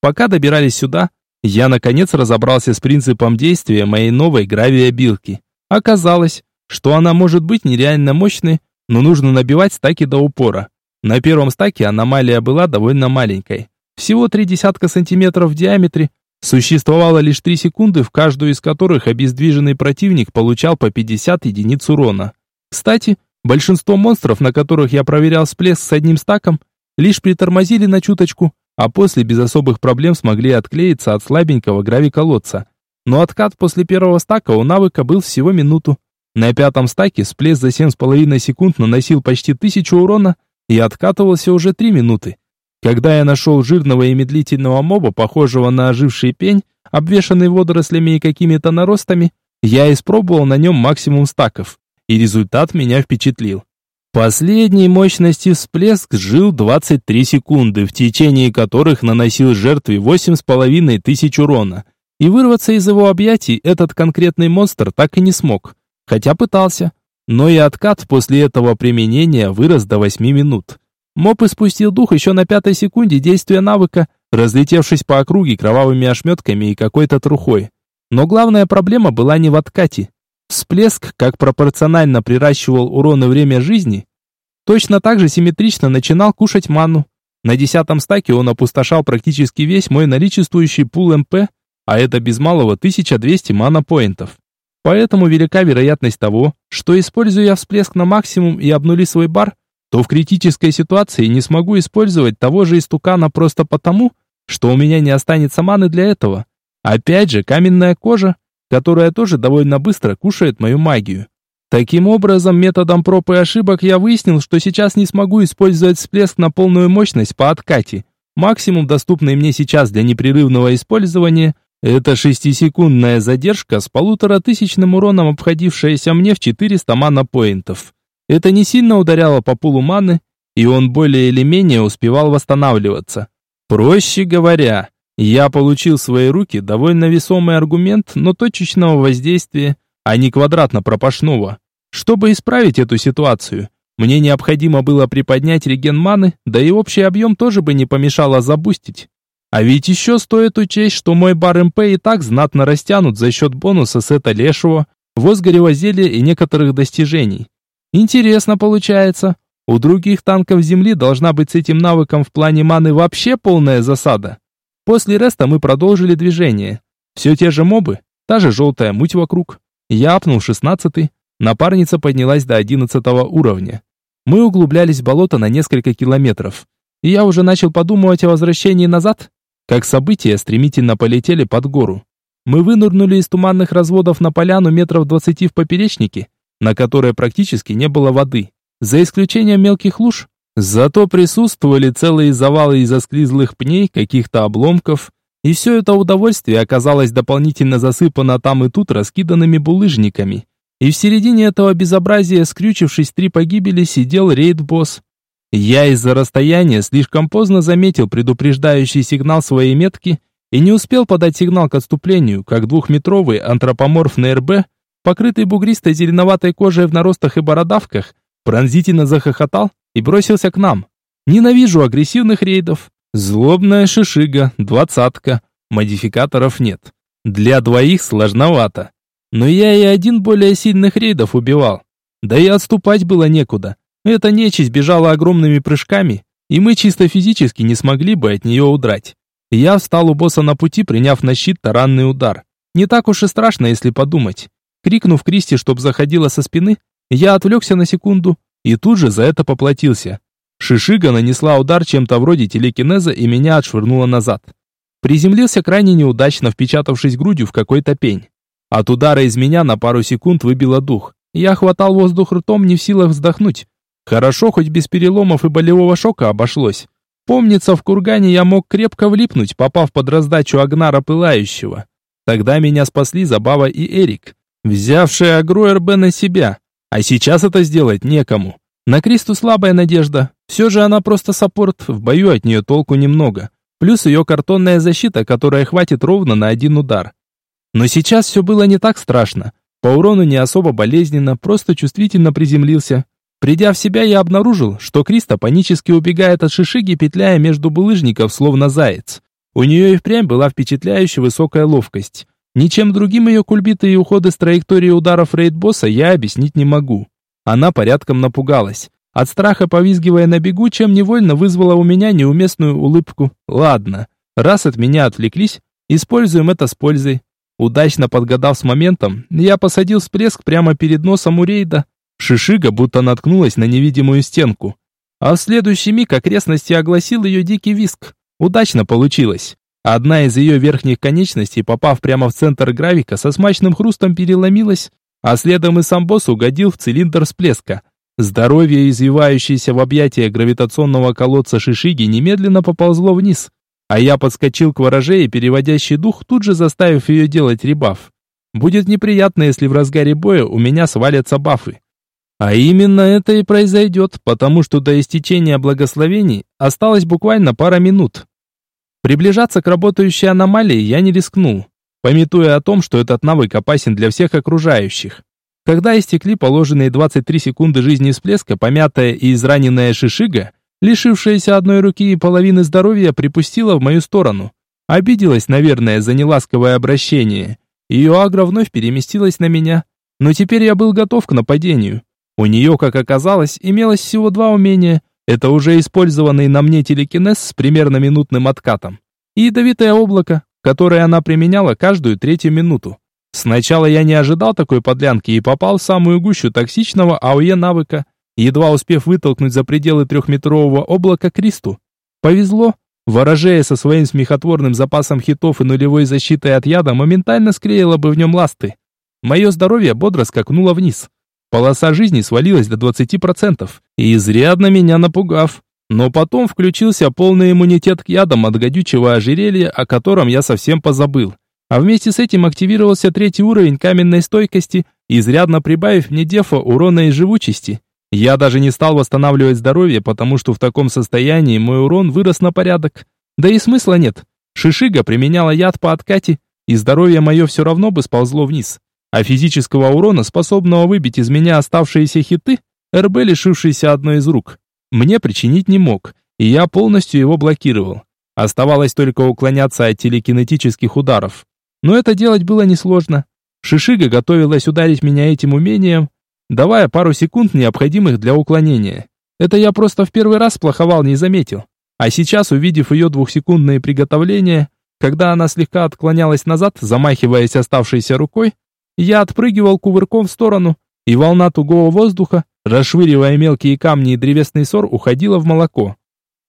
Speaker 1: Пока добирались сюда, я наконец разобрался с принципом действия моей новой гравиобилки. Оказалось, что она может быть нереально мощной, но нужно набивать стаки до упора. На первом стаке аномалия была довольно маленькой. Всего три десятка сантиметров в диаметре. Существовало лишь три секунды, в каждую из которых обездвиженный противник получал по 50 единиц урона. Кстати, большинство монстров, на которых я проверял всплеск с одним стаком, лишь притормозили на чуточку, а после без особых проблем смогли отклеиться от слабенького гравиколодца. Но откат после первого стака у навыка был всего минуту. На пятом стаке всплеск за 7,5 секунд наносил почти тысячу урона и откатывался уже 3 минуты. Когда я нашел жирного и медлительного моба, похожего на оживший пень, обвешанный водорослями и какими-то наростами, я испробовал на нем максимум стаков, и результат меня впечатлил. Последней мощности всплеск жил 23 секунды, в течение которых наносил жертве 8,5 тысяч урона – и вырваться из его объятий этот конкретный монстр так и не смог, хотя пытался. Но и откат после этого применения вырос до 8 минут. Моп испустил дух еще на пятой секунде действия навыка, разлетевшись по округе кровавыми ошметками и какой-то трухой. Но главная проблема была не в откате. Всплеск, как пропорционально приращивал урон и время жизни, точно так же симметрично начинал кушать ману. На десятом стаке он опустошал практически весь мой наличествующий пул МП, а это без малого 1200 мана-поинтов. Поэтому велика вероятность того, что используя всплеск на максимум и обнули свой бар, то в критической ситуации не смогу использовать того же истукана просто потому, что у меня не останется маны для этого. Опять же, каменная кожа, которая тоже довольно быстро кушает мою магию. Таким образом, методом проб и ошибок я выяснил, что сейчас не смогу использовать всплеск на полную мощность по откате. Максимум, доступный мне сейчас для непрерывного использования, это шестисекундная задержка с полуторатысячным уроном, обходившаяся мне в 400 мана-поинтов. Это не сильно ударяло по пулу маны, и он более или менее успевал восстанавливаться. Проще говоря, я получил в свои руки довольно весомый аргумент, но точечного воздействия, а не квадратно-пропашного. Чтобы исправить эту ситуацию, мне необходимо было приподнять реген маны, да и общий объем тоже бы не помешало забустить. А ведь еще стоит учесть, что мой бар МП и так знатно растянут за счет бонуса сета лешего, возгорева зелья и некоторых достижений. Интересно получается. У других танков Земли должна быть с этим навыком в плане маны вообще полная засада. После реста мы продолжили движение. Все те же мобы, та же желтая муть вокруг. Я апнул шестнадцатый, напарница поднялась до одиннадцатого уровня. Мы углублялись в болото на несколько километров. И я уже начал подумывать о возвращении назад, как события стремительно полетели под гору. Мы вынырнули из туманных разводов на поляну метров двадцати в поперечнике, на которой практически не было воды, за исключением мелких луж. Зато присутствовали целые завалы из осклизлых пней, каких-то обломков, и все это удовольствие оказалось дополнительно засыпано там и тут раскиданными булыжниками. И в середине этого безобразия, скрючившись три погибели, сидел рейд-босс. Я из-за расстояния слишком поздно заметил предупреждающий сигнал своей метки и не успел подать сигнал к отступлению, как двухметровый антропоморфный РБ, покрытый бугристой зеленоватой кожей в наростах и бородавках, пронзительно захохотал и бросился к нам. Ненавижу агрессивных рейдов. Злобная шишига, двадцатка. Модификаторов нет. Для двоих сложновато. Но я и один более сильных рейдов убивал. Да и отступать было некуда. Эта нечисть бежала огромными прыжками, и мы чисто физически не смогли бы от нее удрать. Я встал у босса на пути, приняв на щит таранный удар. Не так уж и страшно, если подумать. Крикнув Кристи, чтоб заходила со спины, я отвлекся на секунду и тут же за это поплатился. Шишига нанесла удар чем-то вроде телекинеза и меня отшвырнула назад. Приземлился крайне неудачно, впечатавшись грудью в какой-то пень. От удара из меня на пару секунд выбило дух. Я хватал воздух ртом, не в силах вздохнуть. Хорошо, хоть без переломов и болевого шока обошлось. Помнится, в кургане я мог крепко влипнуть, попав под раздачу Агнара Пылающего. Тогда меня спасли Забава и Эрик, взявшие Агро РБ на себя. А сейчас это сделать некому. На Кристу слабая надежда. Все же она просто саппорт, в бою от нее толку немного. Плюс ее картонная защита, которая хватит ровно на один удар. Но сейчас все было не так страшно. По урону не особо болезненно, просто чувствительно приземлился. Придя в себя, я обнаружил, что Криста панически убегает от шишиги, петляя между булыжников, словно заяц. У нее и впрямь была впечатляющая высокая ловкость. Ничем другим ее кульбиты и уходы с траектории ударов рейд-босса я объяснить не могу. Она порядком напугалась. От страха повизгивая на бегу, чем невольно вызвала у меня неуместную улыбку. Ладно, раз от меня отвлеклись, используем это с пользой. Удачно подгадав с моментом, я посадил всплеск прямо перед носом у рейда, Шишига будто наткнулась на невидимую стенку. А в следующий миг окрестности огласил ее дикий виск. Удачно получилось. Одна из ее верхних конечностей, попав прямо в центр гравика, со смачным хрустом переломилась, а следом и сам босс угодил в цилиндр всплеска. Здоровье, извивающееся в объятия гравитационного колодца Шишиги, немедленно поползло вниз. А я подскочил к вороже переводящий дух, тут же заставив ее делать ребаф. Будет неприятно, если в разгаре боя у меня свалятся бафы. А именно это и произойдет, потому что до истечения благословений осталось буквально пара минут. Приближаться к работающей аномалии я не рискнул, пометуя о том, что этот навык опасен для всех окружающих. Когда истекли положенные 23 секунды жизни всплеска, помятая и израненная шишига, лишившаяся одной руки и половины здоровья, припустила в мою сторону. Обиделась, наверное, за неласковое обращение. Ее агро вновь переместилась на меня. Но теперь я был готов к нападению. У нее, как оказалось, имелось всего два умения. Это уже использованный на мне телекинез с примерно минутным откатом. И ядовитое облако, которое она применяла каждую третью минуту. Сначала я не ожидал такой подлянки и попал в самую гущу токсичного АОЕ навыка, едва успев вытолкнуть за пределы трехметрового облака Кристу. Повезло. Ворожея со своим смехотворным запасом хитов и нулевой защитой от яда моментально склеила бы в нем ласты. Мое здоровье бодро скакнуло вниз. Полоса жизни свалилась до 20%, и изрядно меня напугав. Но потом включился полный иммунитет к ядам от гадючего ожерелья, о котором я совсем позабыл. А вместе с этим активировался третий уровень каменной стойкости, изрядно прибавив мне дефа урона и живучести. Я даже не стал восстанавливать здоровье, потому что в таком состоянии мой урон вырос на порядок. Да и смысла нет. Шишига применяла яд по откате, и здоровье мое все равно бы сползло вниз а физического урона, способного выбить из меня оставшиеся хиты, РБ, лишившийся одной из рук, мне причинить не мог, и я полностью его блокировал. Оставалось только уклоняться от телекинетических ударов. Но это делать было несложно. Шишига готовилась ударить меня этим умением, давая пару секунд, необходимых для уклонения. Это я просто в первый раз сплоховал, не заметил. А сейчас, увидев ее двухсекундные приготовления, когда она слегка отклонялась назад, замахиваясь оставшейся рукой, я отпрыгивал кувырком в сторону, и волна тугого воздуха, расшвыривая мелкие камни и древесный сор, уходила в молоко.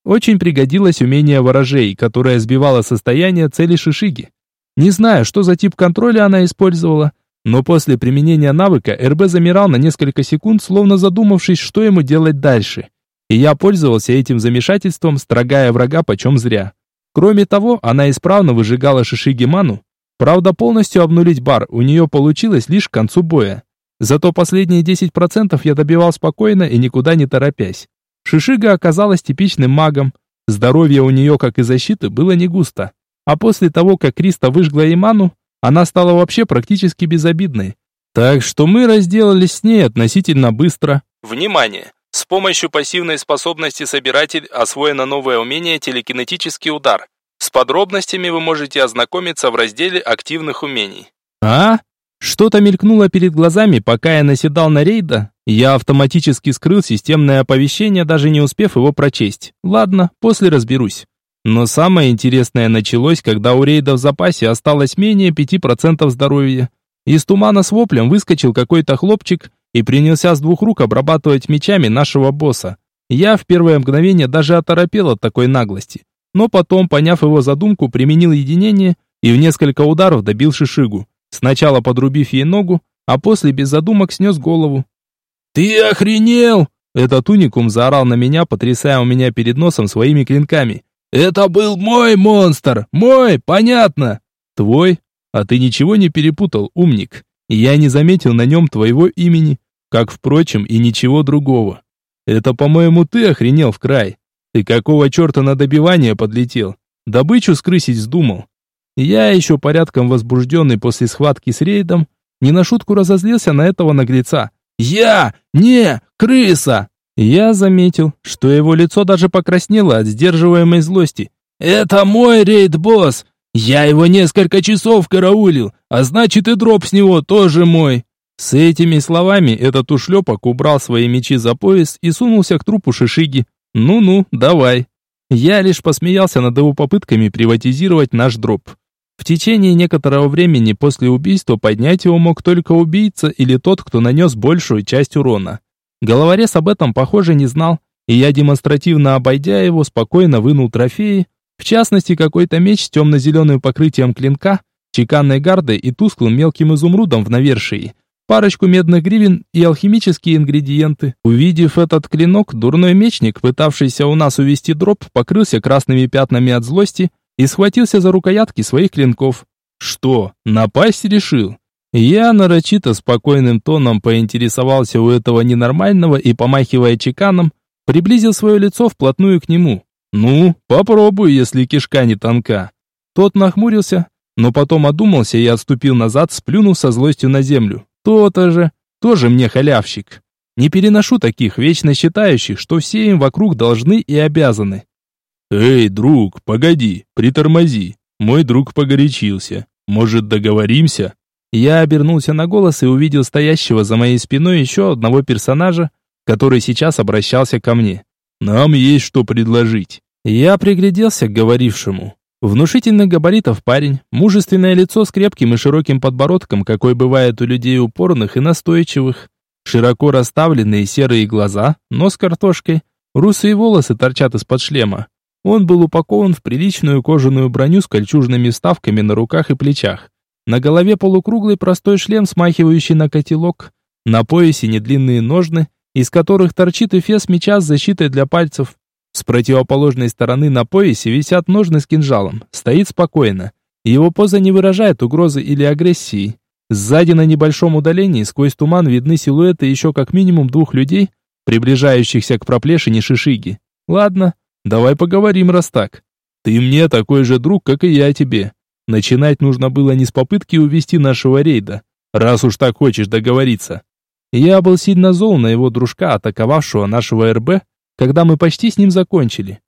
Speaker 1: Очень пригодилось умение ворожей, которое сбивало состояние цели шишиги. Не знаю, что за тип контроля она использовала, но после применения навыка РБ замирал на несколько секунд, словно задумавшись, что ему делать дальше. И я пользовался этим замешательством, строгая врага почем зря. Кроме того, она исправно выжигала шишиги ману, правда полностью обнулить бар у нее получилось лишь к концу боя. Зато последние 10% я добивал спокойно и никуда не торопясь. Шишига оказалась типичным магом. Здоровье у нее, как и защиты, было не густо. А после того, как Криста выжгла Иману, она стала вообще практически безобидной. Так что мы разделались с ней относительно быстро.
Speaker 2: Внимание! С помощью пассивной способности собиратель освоено новое умение телекинетический удар. С подробностями вы можете ознакомиться в разделе активных умений.
Speaker 1: А? Что-то мелькнуло перед глазами, пока я наседал на рейда. Я автоматически скрыл системное оповещение, даже не успев его прочесть. Ладно, после разберусь. Но самое интересное началось, когда у рейда в запасе осталось менее 5% здоровья. Из тумана с воплем выскочил какой-то хлопчик и принялся с двух рук обрабатывать мечами нашего босса. Я в первое мгновение даже оторопел от такой наглости. Но потом, поняв его задумку, применил единение и в несколько ударов добил Шишигу сначала подрубив ей ногу, а после без задумок снес голову. «Ты охренел!» Этот уникум заорал на меня, потрясая у меня перед носом своими клинками. «Это был мой монстр! Мой, понятно!» «Твой? А ты ничего не перепутал, умник. Я не заметил на нем твоего имени, как, впрочем, и ничего другого. Это, по-моему, ты охренел в край. Ты какого черта на добивание подлетел? Добычу скрысить вздумал. Я, еще порядком возбужденный после схватки с рейдом, не на шутку разозлился на этого наглеца. «Я! Не! Крыса!» Я заметил, что его лицо даже покраснело от сдерживаемой злости. «Это мой рейд-босс! Я его несколько часов караулил, а значит и дроп с него тоже мой!» С этими словами этот ушлепок убрал свои мечи за пояс и сунулся к трупу Шишиги. «Ну-ну, давай!» Я лишь посмеялся над его попытками приватизировать наш дроп. В течение некоторого времени после убийства поднять его мог только убийца или тот, кто нанес большую часть урона. Головорез об этом, похоже, не знал, и я, демонстративно обойдя его, спокойно вынул трофеи, в частности, какой-то меч с темно-зеленым покрытием клинка, чеканной гардой и тусклым мелким изумрудом в навершии, парочку медных гривен и алхимические ингредиенты. Увидев этот клинок, дурной мечник, пытавшийся у нас увести дроп, покрылся красными пятнами от злости, и схватился за рукоятки своих клинков. Что, напасть решил? Я нарочито спокойным тоном поинтересовался у этого ненормального и, помахивая чеканом, приблизил свое лицо вплотную к нему. «Ну, попробуй, если кишка не тонка». Тот нахмурился, но потом одумался и отступил назад, сплюнув со злостью на землю. То-то же, тоже мне халявщик. Не переношу таких, вечно считающих, что все им вокруг должны и обязаны. «Эй, друг, погоди, притормози. Мой друг погорячился. Может, договоримся?» Я обернулся на голос и увидел стоящего за моей спиной еще одного персонажа, который сейчас обращался ко мне. «Нам есть что предложить». Я пригляделся к говорившему. Внушительных габаритов парень, мужественное лицо с крепким и широким подбородком, какой бывает у людей упорных и настойчивых, широко расставленные серые глаза, нос картошкой, русые волосы торчат из-под шлема. Он был упакован в приличную кожаную броню с кольчужными вставками на руках и плечах. На голове полукруглый простой шлем, смахивающий на котелок. На поясе недлинные ножны, из которых торчит эфес меча с защитой для пальцев. Противоположной стороны на поясе висят ножны с кинжалом. Стоит спокойно. Его поза не выражает угрозы или агрессии. Сзади на небольшом удалении сквозь туман видны силуэты еще как минимум двух людей, приближающихся к проплешине Шишиги. Ладно, Давай поговорим, раз так. Ты мне такой же друг, как и я тебе. Начинать нужно было не с попытки увести нашего рейда, раз уж так хочешь договориться. Я был сильно зол на его дружка, атаковавшего нашего РБ, когда мы почти с ним закончили.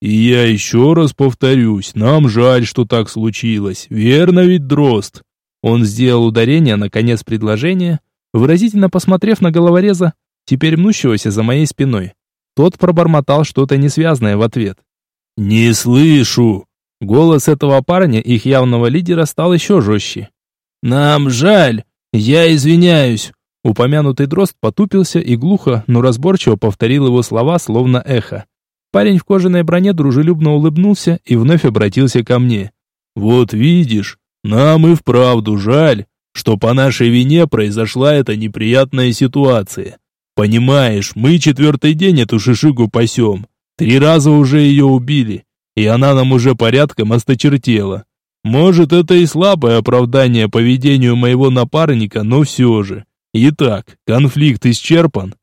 Speaker 1: И я еще раз повторюсь, нам жаль, что так случилось. Верно ведь, Дрозд? Он сделал ударение на конец предложения, выразительно посмотрев на головореза, теперь мнущегося за моей спиной. Тот пробормотал что-то несвязное в ответ. «Не слышу!» Голос этого парня, их явного лидера, стал еще жестче. «Нам жаль! Я извиняюсь! Упомянутый дрозд потупился и глухо, но разборчиво повторил его слова, словно эхо. Парень в кожаной броне дружелюбно улыбнулся и вновь обратился ко мне. «Вот видишь, нам и вправду жаль, что по нашей вине произошла эта неприятная ситуация. Понимаешь, мы четвертый день эту шишигу пасем. Три раза уже ее убили, и она нам уже порядком осточертела. Может, это и слабое оправдание поведению моего напарника, но все же. Итак, конфликт исчерпан.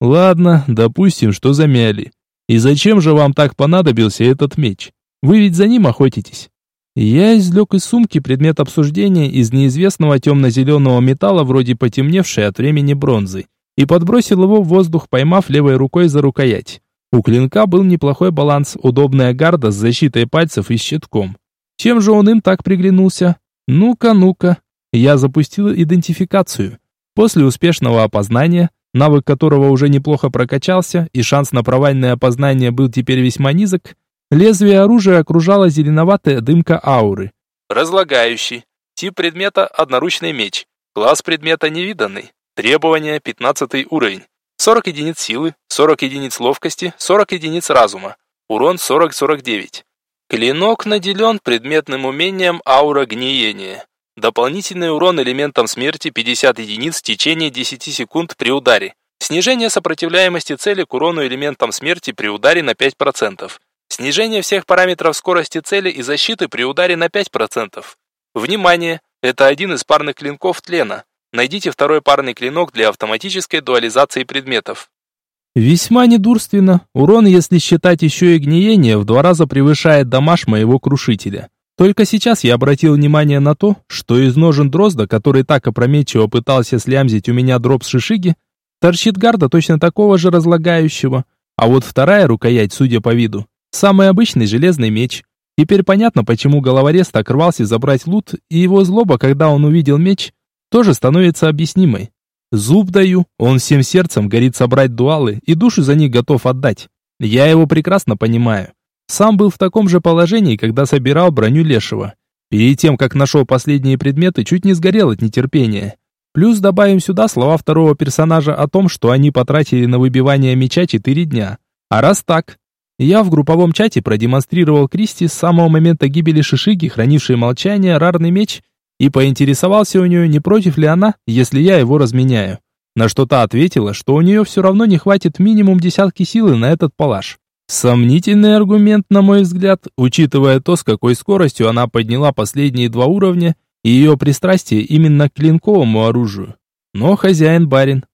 Speaker 1: Ладно, допустим, что замяли. И зачем же вам так понадобился этот меч? Вы ведь за ним охотитесь. Я извлек из сумки предмет обсуждения из неизвестного темно-зеленого металла, вроде потемневшей от времени бронзы, и подбросил его в воздух, поймав левой рукой за рукоять. У клинка был неплохой баланс, удобная гарда с защитой пальцев и щитком. Чем же он им так приглянулся? Ну-ка, ну-ка. Я запустил идентификацию. После успешного опознания, навык которого уже неплохо прокачался, и шанс на провальное опознание был теперь весьма низок, Лезвие оружия окружала зеленоватая дымка ауры.
Speaker 2: Разлагающий. Тип предмета – одноручный меч. Класс предмета невиданный. Требования – 15 уровень. 40 единиц силы, 40 единиц ловкости, 40 единиц разума. Урон 40-49. Клинок наделен предметным умением аура гниения. Дополнительный урон элементом смерти 50 единиц в течение 10 секунд при ударе. Снижение сопротивляемости цели к урону элементом смерти при ударе на 5%. Снижение всех параметров скорости цели и защиты при ударе на 5%. Внимание! Это один из парных клинков тлена. Найдите второй парный клинок для автоматической дуализации предметов.
Speaker 1: Весьма недурственно. Урон, если считать еще и гниение, в два раза превышает дамаж моего крушителя. Только сейчас я обратил внимание на то, что из ножен дрозда, который так опрометчиво пытался слямзить у меня дроп с шишиги, торчит гарда точно такого же разлагающего. А вот вторая рукоять, судя по виду, Самый обычный железный меч. Теперь понятно, почему головорез так рвался забрать лут, и его злоба, когда он увидел меч, тоже становится объяснимой. Зуб даю, он всем сердцем горит собрать дуалы и душу за них готов отдать. Я его прекрасно понимаю. Сам был в таком же положении, когда собирал броню Лешего. Перед тем, как нашел последние предметы, чуть не сгорел от нетерпения. Плюс добавим сюда слова второго персонажа о том, что они потратили на выбивание меча 4 дня. А раз так, я в групповом чате продемонстрировал Кристи с самого момента гибели Шишиги, хранившей молчание, рарный меч, и поинтересовался у нее, не против ли она, если я его разменяю. На что та ответила, что у нее все равно не хватит минимум десятки силы на этот палаш. Сомнительный аргумент, на мой взгляд, учитывая то, с какой скоростью она подняла последние два уровня и ее пристрастие именно к клинковому оружию. Но хозяин барин.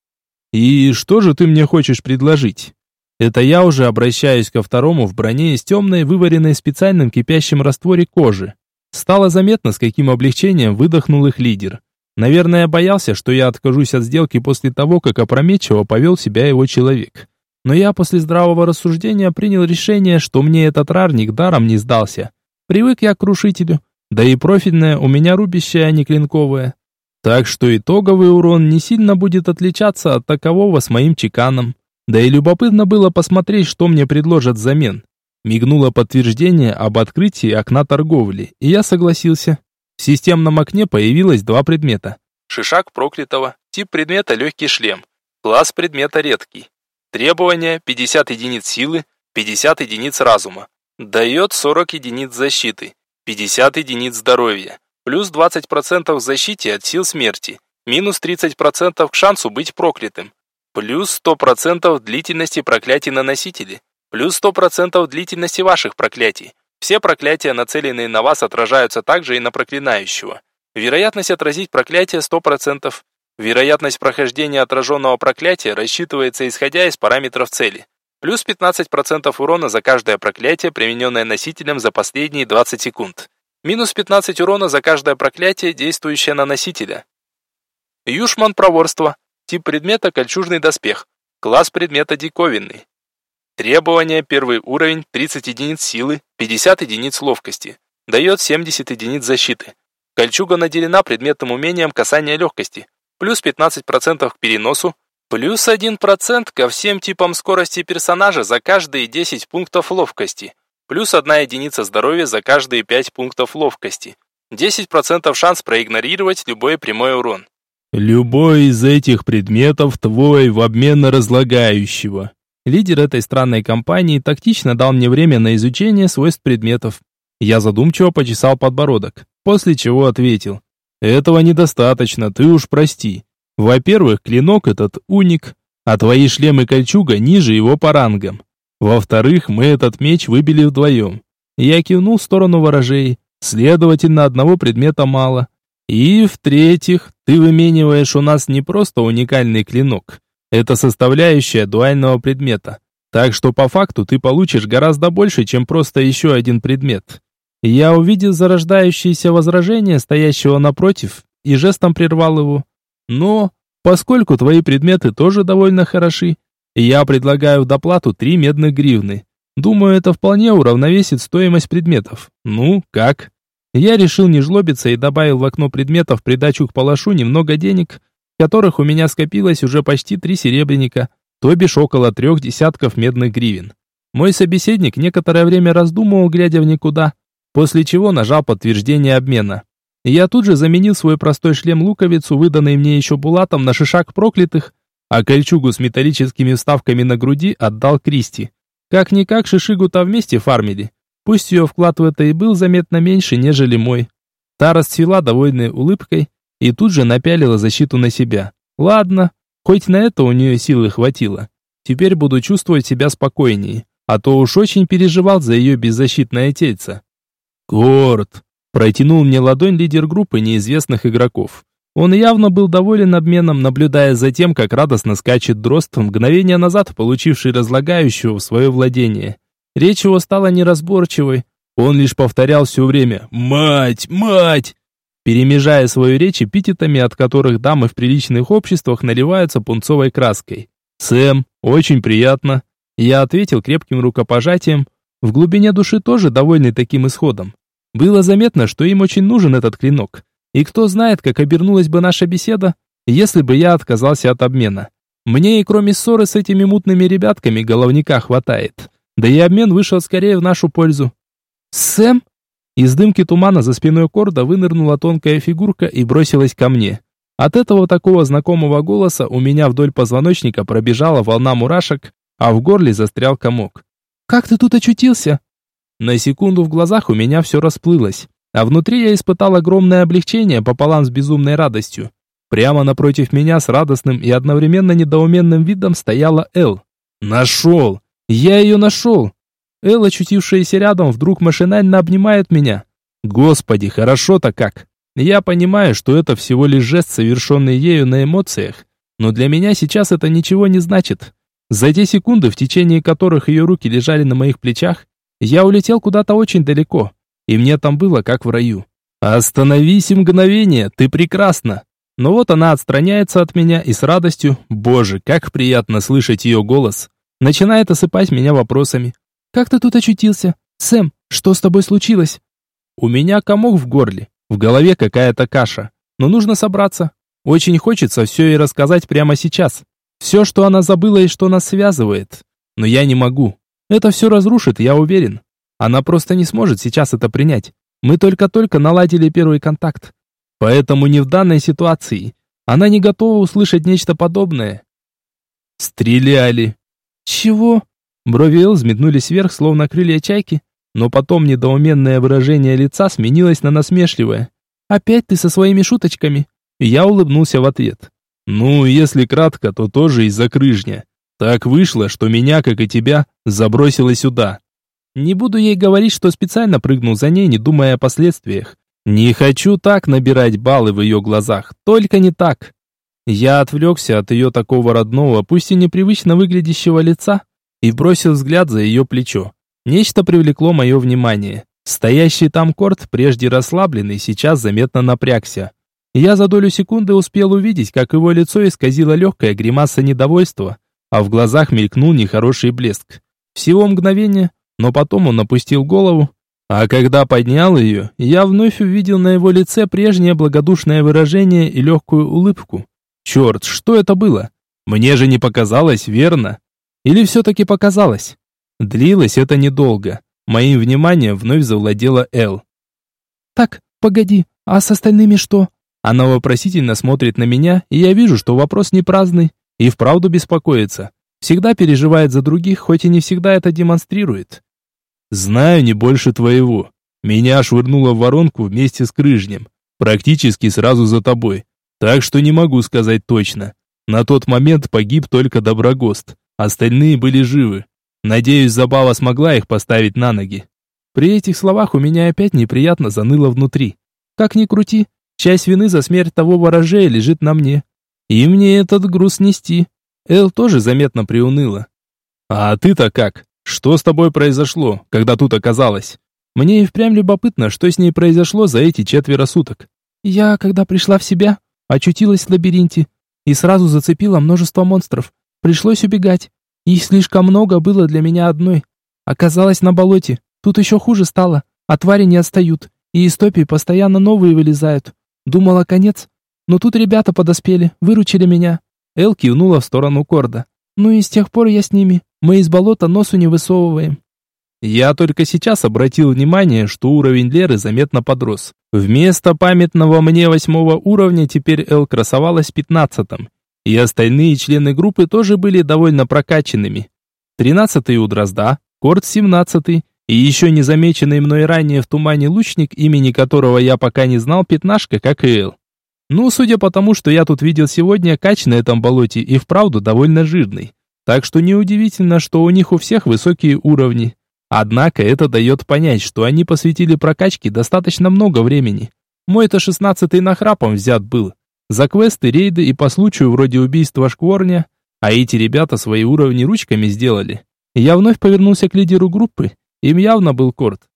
Speaker 1: «И что же ты мне хочешь предложить?» Это я уже обращаюсь ко второму в броне из темной, вываренной специальным кипящим растворе кожи. Стало заметно, с каким облегчением выдохнул их лидер. Наверное, боялся, что я откажусь от сделки после того, как опрометчиво повел себя его человек. Но я после здравого рассуждения принял решение, что мне этот рарник даром не сдался. Привык я к крушителю, да и профильное у меня рубящее, а не клинковое. Так что итоговый урон не сильно будет отличаться от такового с моим чеканом. Да и любопытно было посмотреть, что мне предложат взамен. Мигнуло подтверждение об открытии окна торговли, и я согласился. В системном окне появилось два предмета.
Speaker 2: Шишак проклятого, тип предмета легкий шлем, класс предмета редкий. Требования 50 единиц силы, 50 единиц разума. Дает 40 единиц защиты, 50 единиц здоровья, плюс 20% к защите от сил смерти, минус 30% к шансу быть проклятым, Плюс 100% длительности проклятий на носителе. Плюс 100% длительности ваших проклятий. Все проклятия, нацеленные на вас, отражаются также и на проклинающего. Вероятность отразить проклятие 100%. Вероятность прохождения отраженного проклятия рассчитывается исходя из параметров цели. Плюс 15% урона за каждое проклятие, примененное носителем за последние 20 секунд. Минус 15 урона за каждое проклятие, действующее на носителя. Юшман проворство. Тип предмета – кольчужный доспех. Класс предмета – диковинный. Требования – первый уровень, 30 единиц силы, 50 единиц ловкости. Дает 70 единиц защиты. Кольчуга наделена предметным умением касания легкости. Плюс 15% к переносу. Плюс 1% ко всем типам скорости персонажа за каждые 10 пунктов ловкости. Плюс 1 единица здоровья за каждые 5 пунктов ловкости. 10% шанс проигнорировать любой прямой урон.
Speaker 1: Любой из этих предметов твой в обмен на разлагающего. Лидер этой странной компании тактично дал мне время на изучение свойств предметов. Я задумчиво почесал подбородок, после чего ответил. Этого недостаточно, ты уж прости. Во-первых, клинок этот уник, а твои шлемы кольчуга ниже его по рангам. Во-вторых, мы этот меч выбили вдвоем. Я кивнул в сторону ворожей, следовательно, одного предмета мало. И в-третьих, ты вымениваешь у нас не просто уникальный клинок. Это составляющая дуального предмета. Так что по факту ты получишь гораздо больше, чем просто еще один предмет. Я увидел зарождающееся возражение стоящего напротив и жестом прервал его. Но, поскольку твои предметы тоже довольно хороши, я предлагаю в доплату три медных гривны. Думаю, это вполне уравновесит стоимость предметов. Ну, как? Я решил не жлобиться и добавил в окно предметов придачу к палашу немного денег, которых у меня скопилось уже почти три серебряника, то бишь около трех десятков медных гривен. Мой собеседник некоторое время раздумывал, глядя в никуда, после чего нажал подтверждение обмена. Я тут же заменил свой простой шлем-луковицу, выданный мне еще булатом, на шишак проклятых, а кольчугу с металлическими вставками на груди отдал Кристи. Как-никак шишигу-то вместе фармили. Пусть ее вклад в это и был заметно меньше, нежели мой. Та расцвела довольной улыбкой и тут же напялила защиту на себя. Ладно, хоть на это у нее силы хватило. Теперь буду чувствовать себя спокойнее, а то уж очень переживал за ее беззащитное тельце. Корт, протянул мне ладонь лидер группы неизвестных игроков. Он явно был доволен обменом, наблюдая за тем, как радостно скачет дрозд, мгновение назад получивший разлагающего в свое владение. Речь его стала неразборчивой. Он лишь повторял все время «Мать! Мать!», перемежая свою речь эпитетами, от которых дамы в приличных обществах наливаются пунцовой краской. «Сэм, очень приятно!» Я ответил крепким рукопожатием, в глубине души тоже довольный таким исходом. Было заметно, что им очень нужен этот клинок. И кто знает, как обернулась бы наша беседа, если бы я отказался от обмена. Мне и кроме ссоры с этими мутными ребятками головника хватает. Да и обмен вышел скорее в нашу пользу. «Сэм?» Из дымки тумана за спиной Корда вынырнула тонкая фигурка и бросилась ко мне. От этого такого знакомого голоса у меня вдоль позвоночника пробежала волна мурашек, а в горле застрял комок. «Как ты тут очутился?» На секунду в глазах у меня все расплылось, а внутри я испытал огромное облегчение пополам с безумной радостью. Прямо напротив меня с радостным и одновременно недоуменным видом стояла Эл. «Нашел! Я ее нашел!» Эл, очутившаяся рядом, вдруг машинально обнимает меня. Господи, хорошо-то как! Я понимаю, что это всего лишь жест, совершенный ею на эмоциях, но для меня сейчас это ничего не значит. За те секунды, в течение которых ее руки лежали на моих плечах, я улетел куда-то очень далеко, и мне там было как в раю. «Остановись мгновение, ты прекрасна!» Но вот она отстраняется от меня и с радостью, боже, как приятно слышать ее голос, начинает осыпать меня вопросами. «Как ты тут очутился? Сэм, что с тобой случилось?» У меня комок в горле, в голове какая-то каша, но нужно собраться. Очень хочется все ей рассказать прямо сейчас. Все, что она забыла и что нас связывает. Но я не могу. Это все разрушит, я уверен. Она просто не сможет сейчас это принять. Мы только-только наладили первый контакт. Поэтому не в данной ситуации. Она не готова услышать нечто подобное. Стреляли. Чего? Брови Эл взметнулись вверх, словно крылья чайки, но потом недоуменное выражение лица сменилось на насмешливое. «Опять ты со своими шуточками?» Я улыбнулся в ответ. «Ну, если кратко, то тоже из-за крыжня. Так вышло, что меня, как и тебя, забросило сюда. Не буду ей говорить, что специально прыгнул за ней, не думая о последствиях. Не хочу так набирать баллы в ее глазах, только не так. Я отвлекся от ее такого родного, пусть и непривычно выглядящего лица, и бросил взгляд за ее плечо. Нечто привлекло мое внимание. Стоящий там корт, прежде расслабленный, сейчас заметно напрягся. Я за долю секунды успел увидеть, как его лицо исказило легкая гримаса недовольства, а в глазах мелькнул нехороший блеск. Всего мгновение, но потом он опустил голову, а когда поднял ее, я вновь увидел на его лице прежнее благодушное выражение и легкую улыбку. Черт, что это было? Мне же не показалось, верно? Или все-таки показалось? Длилось это недолго. Моим вниманием вновь завладела Эл. «Так, погоди, а с остальными что? Она вопросительно смотрит на меня, и я вижу, что вопрос не праздный, и вправду беспокоится. Всегда переживает за других, хоть и не всегда это демонстрирует. Знаю не больше твоего. Меня швырнуло в воронку вместе с крыжнем, практически сразу за тобой. Так что не могу сказать точно. На тот момент погиб только Доброгост, остальные были живы. Надеюсь, Забава смогла их поставить на ноги. При этих словах у меня опять неприятно заныло внутри. Как ни крути, часть вины за смерть того ворожея лежит на мне. И мне этот груз нести. Эл тоже заметно приуныла. «А ты-то как? Что с тобой произошло, когда тут оказалась?» Мне и впрямь любопытно, что с ней произошло за эти четверо суток. Я, когда пришла в себя, очутилась в лабиринте и сразу зацепила множество монстров. Пришлось убегать. Их слишком много было для меня одной. Оказалась на болоте. Тут еще хуже стало. А твари не отстают. И из топи постоянно новые вылезают. Думала конец. Но тут ребята подоспели, выручили меня. Эл кивнула в сторону Корда. Ну и с тех пор я с ними. Мы из болота носу не высовываем. Я только сейчас обратил внимание, что уровень Леры заметно подрос. Вместо памятного мне восьмого уровня теперь Эл красовалась пятнадцатом. И остальные члены группы тоже были довольно прокачанными. Тринадцатый у Дрозда, Корт семнадцатый, и еще не замеченный мной ранее в тумане лучник, имени которого я пока не знал, пятнашка, как и Эл. Ну, судя по тому, что я тут видел сегодня, кач на этом болоте и вправду довольно жирный. Так что неудивительно, что у них у всех высокие уровни. Однако это дает понять, что они посвятили прокачке достаточно много времени. Мой-то шестнадцатый нахрапом взят был. За квесты, рейды и по случаю вроде убийства Шкворня, а эти ребята свои уровни ручками сделали. Я вновь повернулся к лидеру группы, им явно был Корт.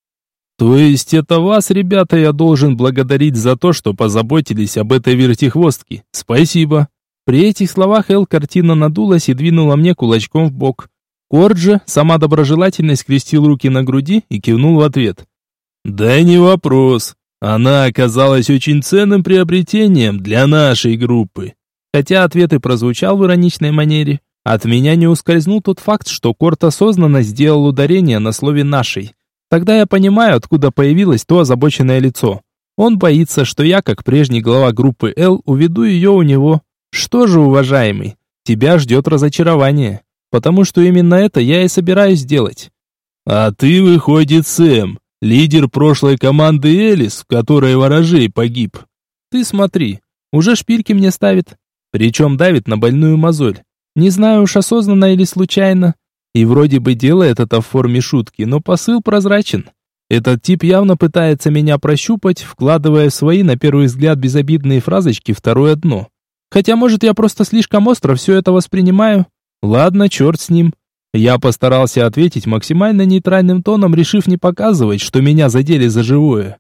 Speaker 1: То есть это вас, ребята, я должен благодарить за то, что позаботились об этой вертихвостке. Спасибо. При этих словах Эл картина надулась и двинула мне кулачком в бок. Корт же, сама доброжелательность, скрестил руки на груди и кивнул в ответ. Да не вопрос. Она оказалась очень ценным приобретением для нашей группы. Хотя ответ и прозвучал в ироничной манере, от меня не ускользнул тот факт, что Корт осознанно сделал ударение на слове «нашей». Тогда я понимаю, откуда появилось то озабоченное лицо. Он боится, что я, как прежний глава группы Л, уведу ее у него. Что же, уважаемый, тебя ждет разочарование, потому что именно это я и собираюсь сделать. А ты, выходит, Сэм, лидер прошлой команды Элис, в которой ворожей погиб. Ты смотри, уже шпильки мне ставит, причем давит на больную мозоль. Не знаю уж осознанно или случайно, и вроде бы делает это в форме шутки, но посыл прозрачен. Этот тип явно пытается меня прощупать, вкладывая в свои, на первый взгляд, безобидные фразочки второе дно. Хотя, может, я просто слишком остро все это воспринимаю. Ладно, черт с ним. Я постарался ответить максимально нейтральным тоном, решив не показывать, что меня задели за живое.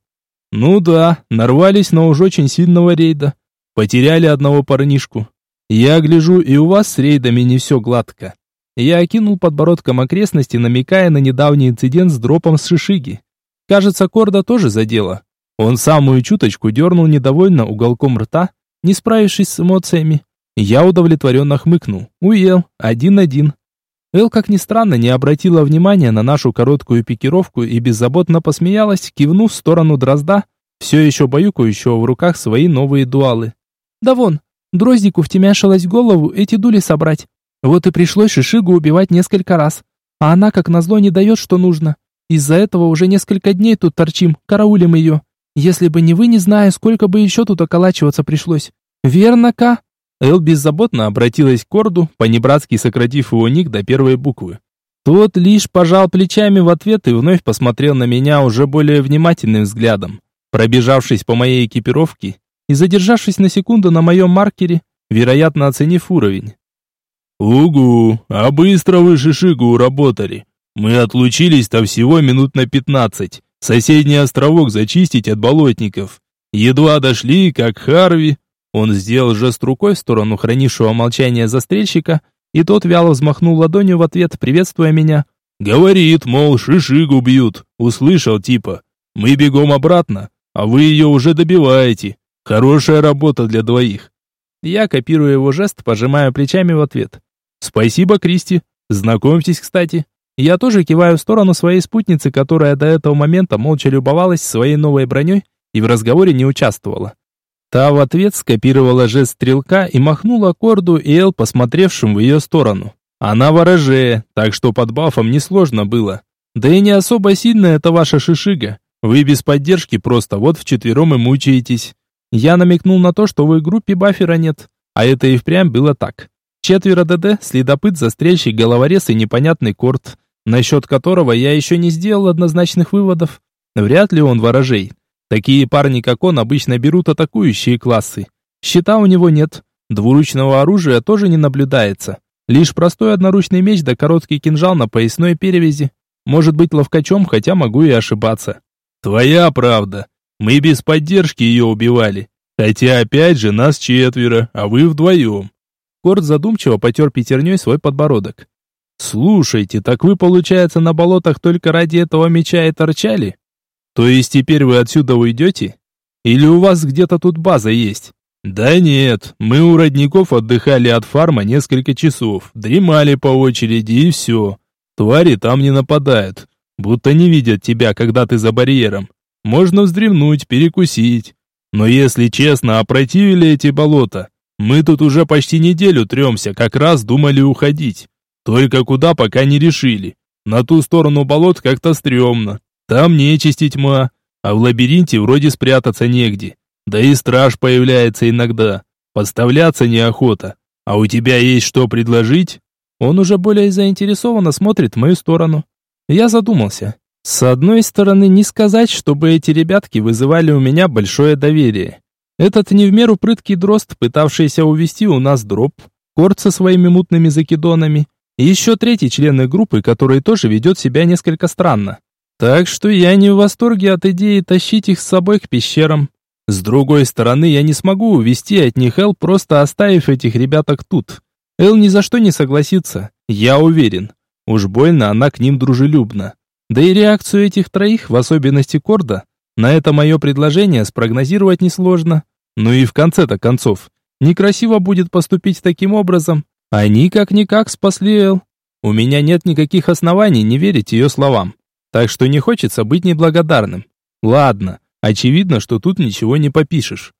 Speaker 1: Ну да, нарвались на уж очень сильного рейда. Потеряли одного парнишку. Я гляжу, и у вас с рейдами не все гладко. Я окинул подбородком окрестности, намекая на недавний инцидент с дропом с шишиги. Кажется, Корда тоже задело. Он самую чуточку дернул недовольно уголком рта, не справившись с эмоциями. Я удовлетворенно хмыкнул. Уел, один-один. Эл, как ни странно, не обратила внимания на нашу короткую пикировку и беззаботно посмеялась, кивнув в сторону дрозда, все еще баюкающего в руках свои новые дуалы. «Да вон, дроздику втемяшилась в голову эти дули собрать. Вот и пришлось Шишигу убивать несколько раз. А она, как назло, не дает, что нужно. Из-за этого уже несколько дней тут торчим, караулим ее. Если бы не вы, не знаю, сколько бы еще тут околачиваться пришлось. Верно, Ка?» Эл беззаботно обратилась к Корду, понебратски сократив его ник до первой буквы. Тот лишь пожал плечами в ответ и вновь посмотрел на меня уже более внимательным взглядом. Пробежавшись по моей экипировке и задержавшись на секунду на моем маркере, вероятно оценив уровень. «Угу, а быстро вы Шишигу уработали. Мы отлучились-то всего минут на пятнадцать. Соседний островок зачистить от болотников. Едва дошли, как Харви...» Он сделал жест рукой в сторону хранившего молчания застрельщика, и тот вяло взмахнул ладонью в ответ, приветствуя меня. «Говорит, мол, Шишигу бьют. Услышал типа. Мы бегом обратно, а вы ее уже добиваете. Хорошая работа для двоих». Я копирую его жест, пожимаю плечами в ответ. «Спасибо, Кристи. Знакомьтесь, кстати». Я тоже киваю в сторону своей спутницы, которая до этого момента молча любовалась своей новой броней и в разговоре не участвовала. Та в ответ скопировала жест стрелка и махнула Корду и Эл, посмотревшим в ее сторону. Она ворожея, так что под бафом несложно было. Да и не особо сильная это ваша шишига. Вы без поддержки просто вот вчетвером и мучаетесь. Я намекнул на то, что в их группе бафера нет. А это и впрямь было так. Четверо ДД, следопыт, застрельщик, головорез и непонятный корт, насчет которого я еще не сделал однозначных выводов. Вряд ли он ворожей. Такие парни, как он, обычно берут атакующие классы. Щита у него нет. Двуручного оружия тоже не наблюдается. Лишь простой одноручный меч да короткий кинжал на поясной перевязи. Может быть ловкачом, хотя могу и ошибаться. Твоя правда. Мы без поддержки ее убивали. Хотя опять же нас четверо, а вы вдвоем. Корт задумчиво потер пятерней свой подбородок. Слушайте, так вы, получается, на болотах только ради этого меча и торчали? То есть теперь вы отсюда уйдете? Или у вас где-то тут база есть? Да нет, мы у родников отдыхали от фарма несколько часов, дремали по очереди и все. Твари там не нападают, будто не видят тебя, когда ты за барьером. Можно вздремнуть, перекусить. Но если честно, опротивили эти болота. Мы тут уже почти неделю тремся, как раз думали уходить. Только куда пока не решили. На ту сторону болот как-то стрёмно. Там нечисти тьма, а в лабиринте вроде спрятаться негде. Да и страж появляется иногда. Подставляться неохота. А у тебя есть что предложить? Он уже более заинтересованно смотрит в мою сторону. Я задумался. С одной стороны, не сказать, чтобы эти ребятки вызывали у меня большое доверие. Этот не в меру прыткий дрозд, пытавшийся увести у нас дроп, корт со своими мутными закидонами, и еще третий член группы, который тоже ведет себя несколько странно. Так что я не в восторге от идеи тащить их с собой к пещерам. С другой стороны, я не смогу увести от них Эл, просто оставив этих ребяток тут. Эл ни за что не согласится, я уверен. Уж больно она к ним дружелюбна. Да и реакцию этих троих, в особенности Корда, на это мое предложение спрогнозировать несложно. Ну и в конце-то концов, некрасиво будет поступить таким образом. Они как-никак спасли Эл. У меня нет никаких оснований не верить ее словам. Так что не хочется быть неблагодарным. Ладно, очевидно, что тут ничего не попишешь.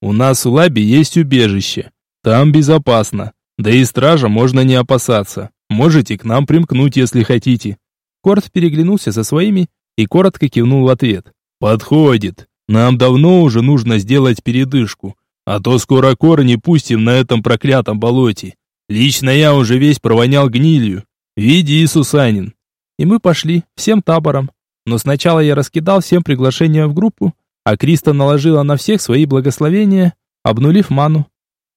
Speaker 1: У нас в лабе есть убежище. Там безопасно. Да и стража можно не опасаться. Можете к нам примкнуть, если хотите. Корт переглянулся со своими и коротко кивнул в ответ. «Подходит. Нам давно уже нужно сделать передышку, а то скоро корни пустим на этом проклятом болоте. Лично я уже весь провонял гнилью. Веди, Сусанин». И мы пошли, всем табором. Но сначала я раскидал всем приглашения в группу, а Криста наложила на всех свои благословения, обнулив ману.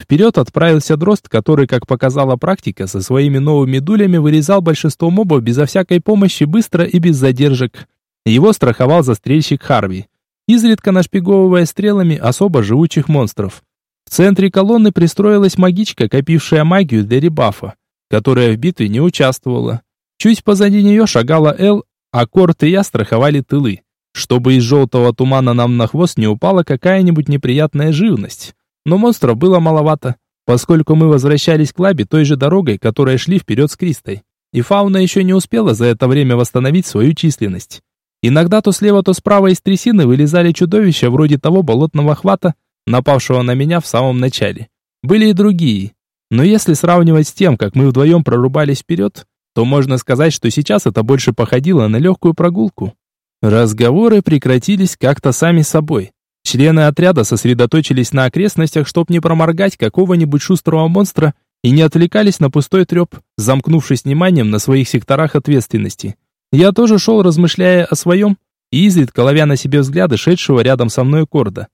Speaker 1: Вперед отправился Дрозд, который, как показала практика, со своими новыми дулями вырезал большинство мобов безо всякой помощи быстро и без задержек. Его страховал застрельщик Харви, изредка нашпиговывая стрелами особо живучих монстров. В центре колонны пристроилась магичка, копившая магию для ребафа, которая в битве не участвовала. Чуть позади нее шагала Эл, а Корт и я страховали тылы, чтобы из желтого тумана нам на хвост не упала какая-нибудь неприятная живность но монстров было маловато, поскольку мы возвращались к лабе той же дорогой, которой шли вперед с Кристой. И фауна еще не успела за это время восстановить свою численность. Иногда то слева, то справа из трясины вылезали чудовища вроде того болотного хвата, напавшего на меня в самом начале. Были и другие. Но если сравнивать с тем, как мы вдвоем прорубались вперед, то можно сказать, что сейчас это больше походило на легкую прогулку. Разговоры прекратились как-то сами собой. Члены отряда сосредоточились на окрестностях, чтоб не проморгать какого-нибудь шустрого монстра и не отвлекались на пустой треп, замкнувшись вниманием на своих секторах ответственности. Я тоже шел, размышляя о своем, и изредка ловя на себе взгляды шедшего рядом со мной Корда.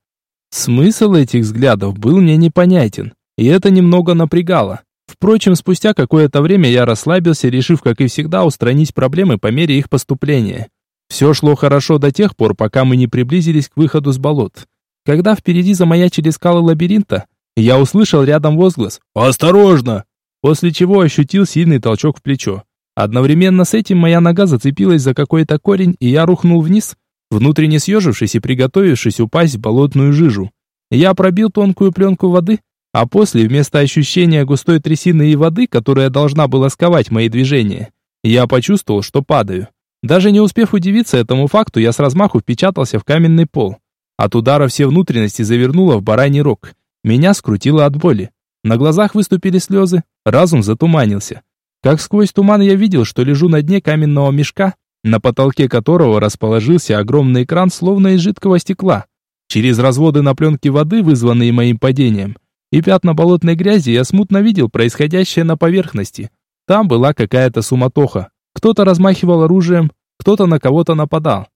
Speaker 1: Смысл этих взглядов был мне непонятен, и это немного напрягало. Впрочем, спустя какое-то время я расслабился, решив, как и всегда, устранить проблемы по мере их поступления. Все шло хорошо до тех пор, пока мы не приблизились к выходу с болот. Когда впереди замаячили скалы лабиринта, я услышал рядом возглас «Осторожно!», после чего ощутил сильный толчок в плечо. Одновременно с этим моя нога зацепилась за какой-то корень, и я рухнул вниз, внутренне съежившись и приготовившись упасть в болотную жижу. Я пробил тонкую пленку воды, а после, вместо ощущения густой трясины и воды, которая должна была сковать мои движения, я почувствовал, что падаю. Даже не успев удивиться этому факту, я с размаху впечатался в каменный пол. От удара все внутренности завернуло в бараний рог. Меня скрутило от боли. На глазах выступили слезы, разум затуманился. Как сквозь туман я видел, что лежу на дне каменного мешка, на потолке которого расположился огромный экран, словно из жидкого стекла. Через разводы на пленке воды, вызванные моим падением, и пятна болотной грязи, я смутно видел происходящее на поверхности. Там была какая-то суматоха. Кто-то размахивал оружием, кто-то на кого-то нападал.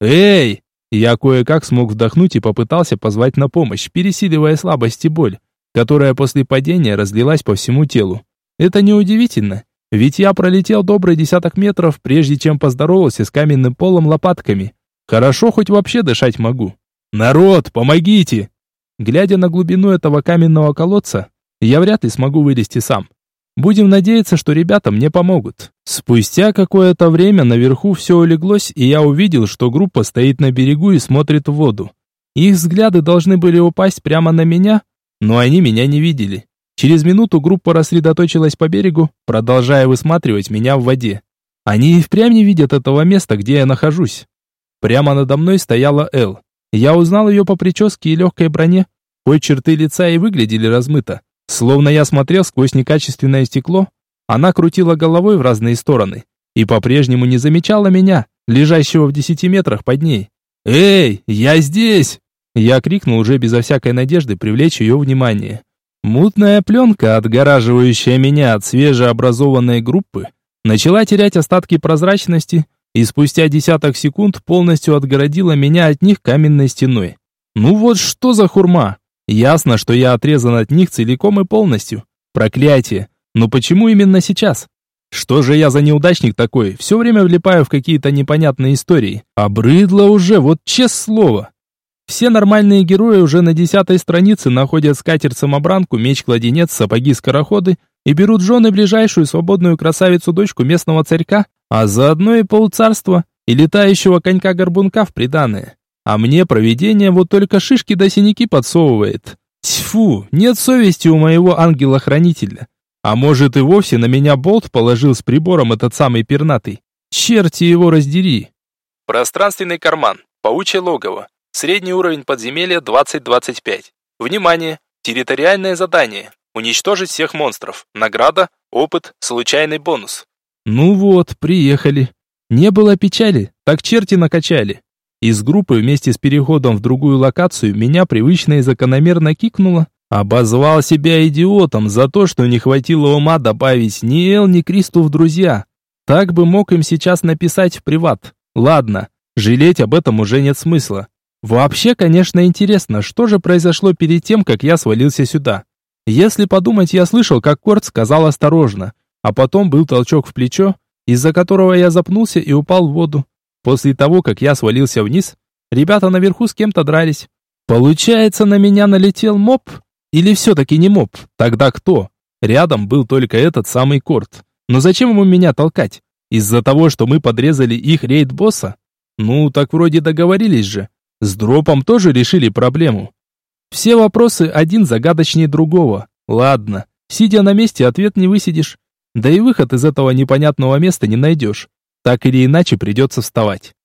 Speaker 1: «Эй!» Я кое-как смог вдохнуть и попытался позвать на помощь, пересиливая слабость и боль, которая после падения разлилась по всему телу. Это неудивительно, ведь я пролетел добрый десяток метров, прежде чем поздоровался с каменным полом лопатками. Хорошо хоть вообще дышать могу. «Народ, помогите!» Глядя на глубину этого каменного колодца, я вряд ли смогу вылезти сам. Будем надеяться, что ребята мне помогут. Спустя какое-то время наверху все улеглось, и я увидел, что группа стоит на берегу и смотрит в воду. Их взгляды должны были упасть прямо на меня, но они меня не видели. Через минуту группа рассредоточилась по берегу, продолжая высматривать меня в воде. Они и впрямь не видят этого места, где я нахожусь. Прямо надо мной стояла Эл. Я узнал ее по прическе и легкой броне, хоть черты лица и выглядели размыто. Словно я смотрел сквозь некачественное стекло, она крутила головой в разные стороны и по-прежнему не замечала меня, лежащего в десяти метрах под ней. «Эй, я здесь!» Я крикнул уже безо всякой надежды привлечь ее внимание. Мутная пленка, отгораживающая меня от свежеобразованной группы, начала терять остатки прозрачности и спустя десяток секунд полностью отгородила меня от них каменной стеной. Ну вот что за хурма! Ясно, что я отрезан от них целиком и полностью. Проклятие! Но почему именно сейчас? Что же я за неудачник такой? Все время влипаю в какие-то непонятные истории. Обрыдло уже, вот честное слово. Все нормальные герои уже на десятой странице находят скатерть-самобранку, меч-кладенец, сапоги-скороходы и берут жены ближайшую свободную красавицу-дочку местного царька, а заодно и полцарства, и летающего конька-горбунка в приданое. А мне провидение вот только шишки до да синяки подсовывает. Тьфу, нет совести у моего ангела-хранителя. А может и вовсе на меня болт положил с прибором этот самый пернатый. Черти его раздери.
Speaker 2: Пространственный карман. Паучье логово. Средний уровень подземелья 20-25. Внимание! Территориальное задание. Уничтожить всех монстров. Награда, опыт, случайный бонус.
Speaker 1: Ну вот, приехали. Не было печали, так черти накачали. Из группы вместе с переходом в другую локацию меня привычно и закономерно кикнуло. Обозвал себя идиотом за то, что не хватило ума добавить ни Эл, ни Кристу в друзья. Так бы мог им сейчас написать в приват. Ладно, жалеть об этом уже нет смысла. Вообще, конечно, интересно, что же произошло перед тем, как я свалился сюда. Если подумать, я слышал, как Корт сказал осторожно, а потом был толчок в плечо, из-за которого я запнулся и упал в воду. После того, как я свалился вниз, ребята наверху с кем-то дрались. Получается, на меня налетел моб? Или все-таки не моб? Тогда кто? Рядом был только этот самый Корт. Но зачем ему меня толкать? Из-за того, что мы подрезали их рейд-босса? Ну, так вроде договорились же. С дропом тоже решили проблему. Все вопросы один загадочнее другого. Ладно, сидя на месте, ответ не высидишь. Да и выход из этого непонятного места не найдешь. Так или иначе придется вставать.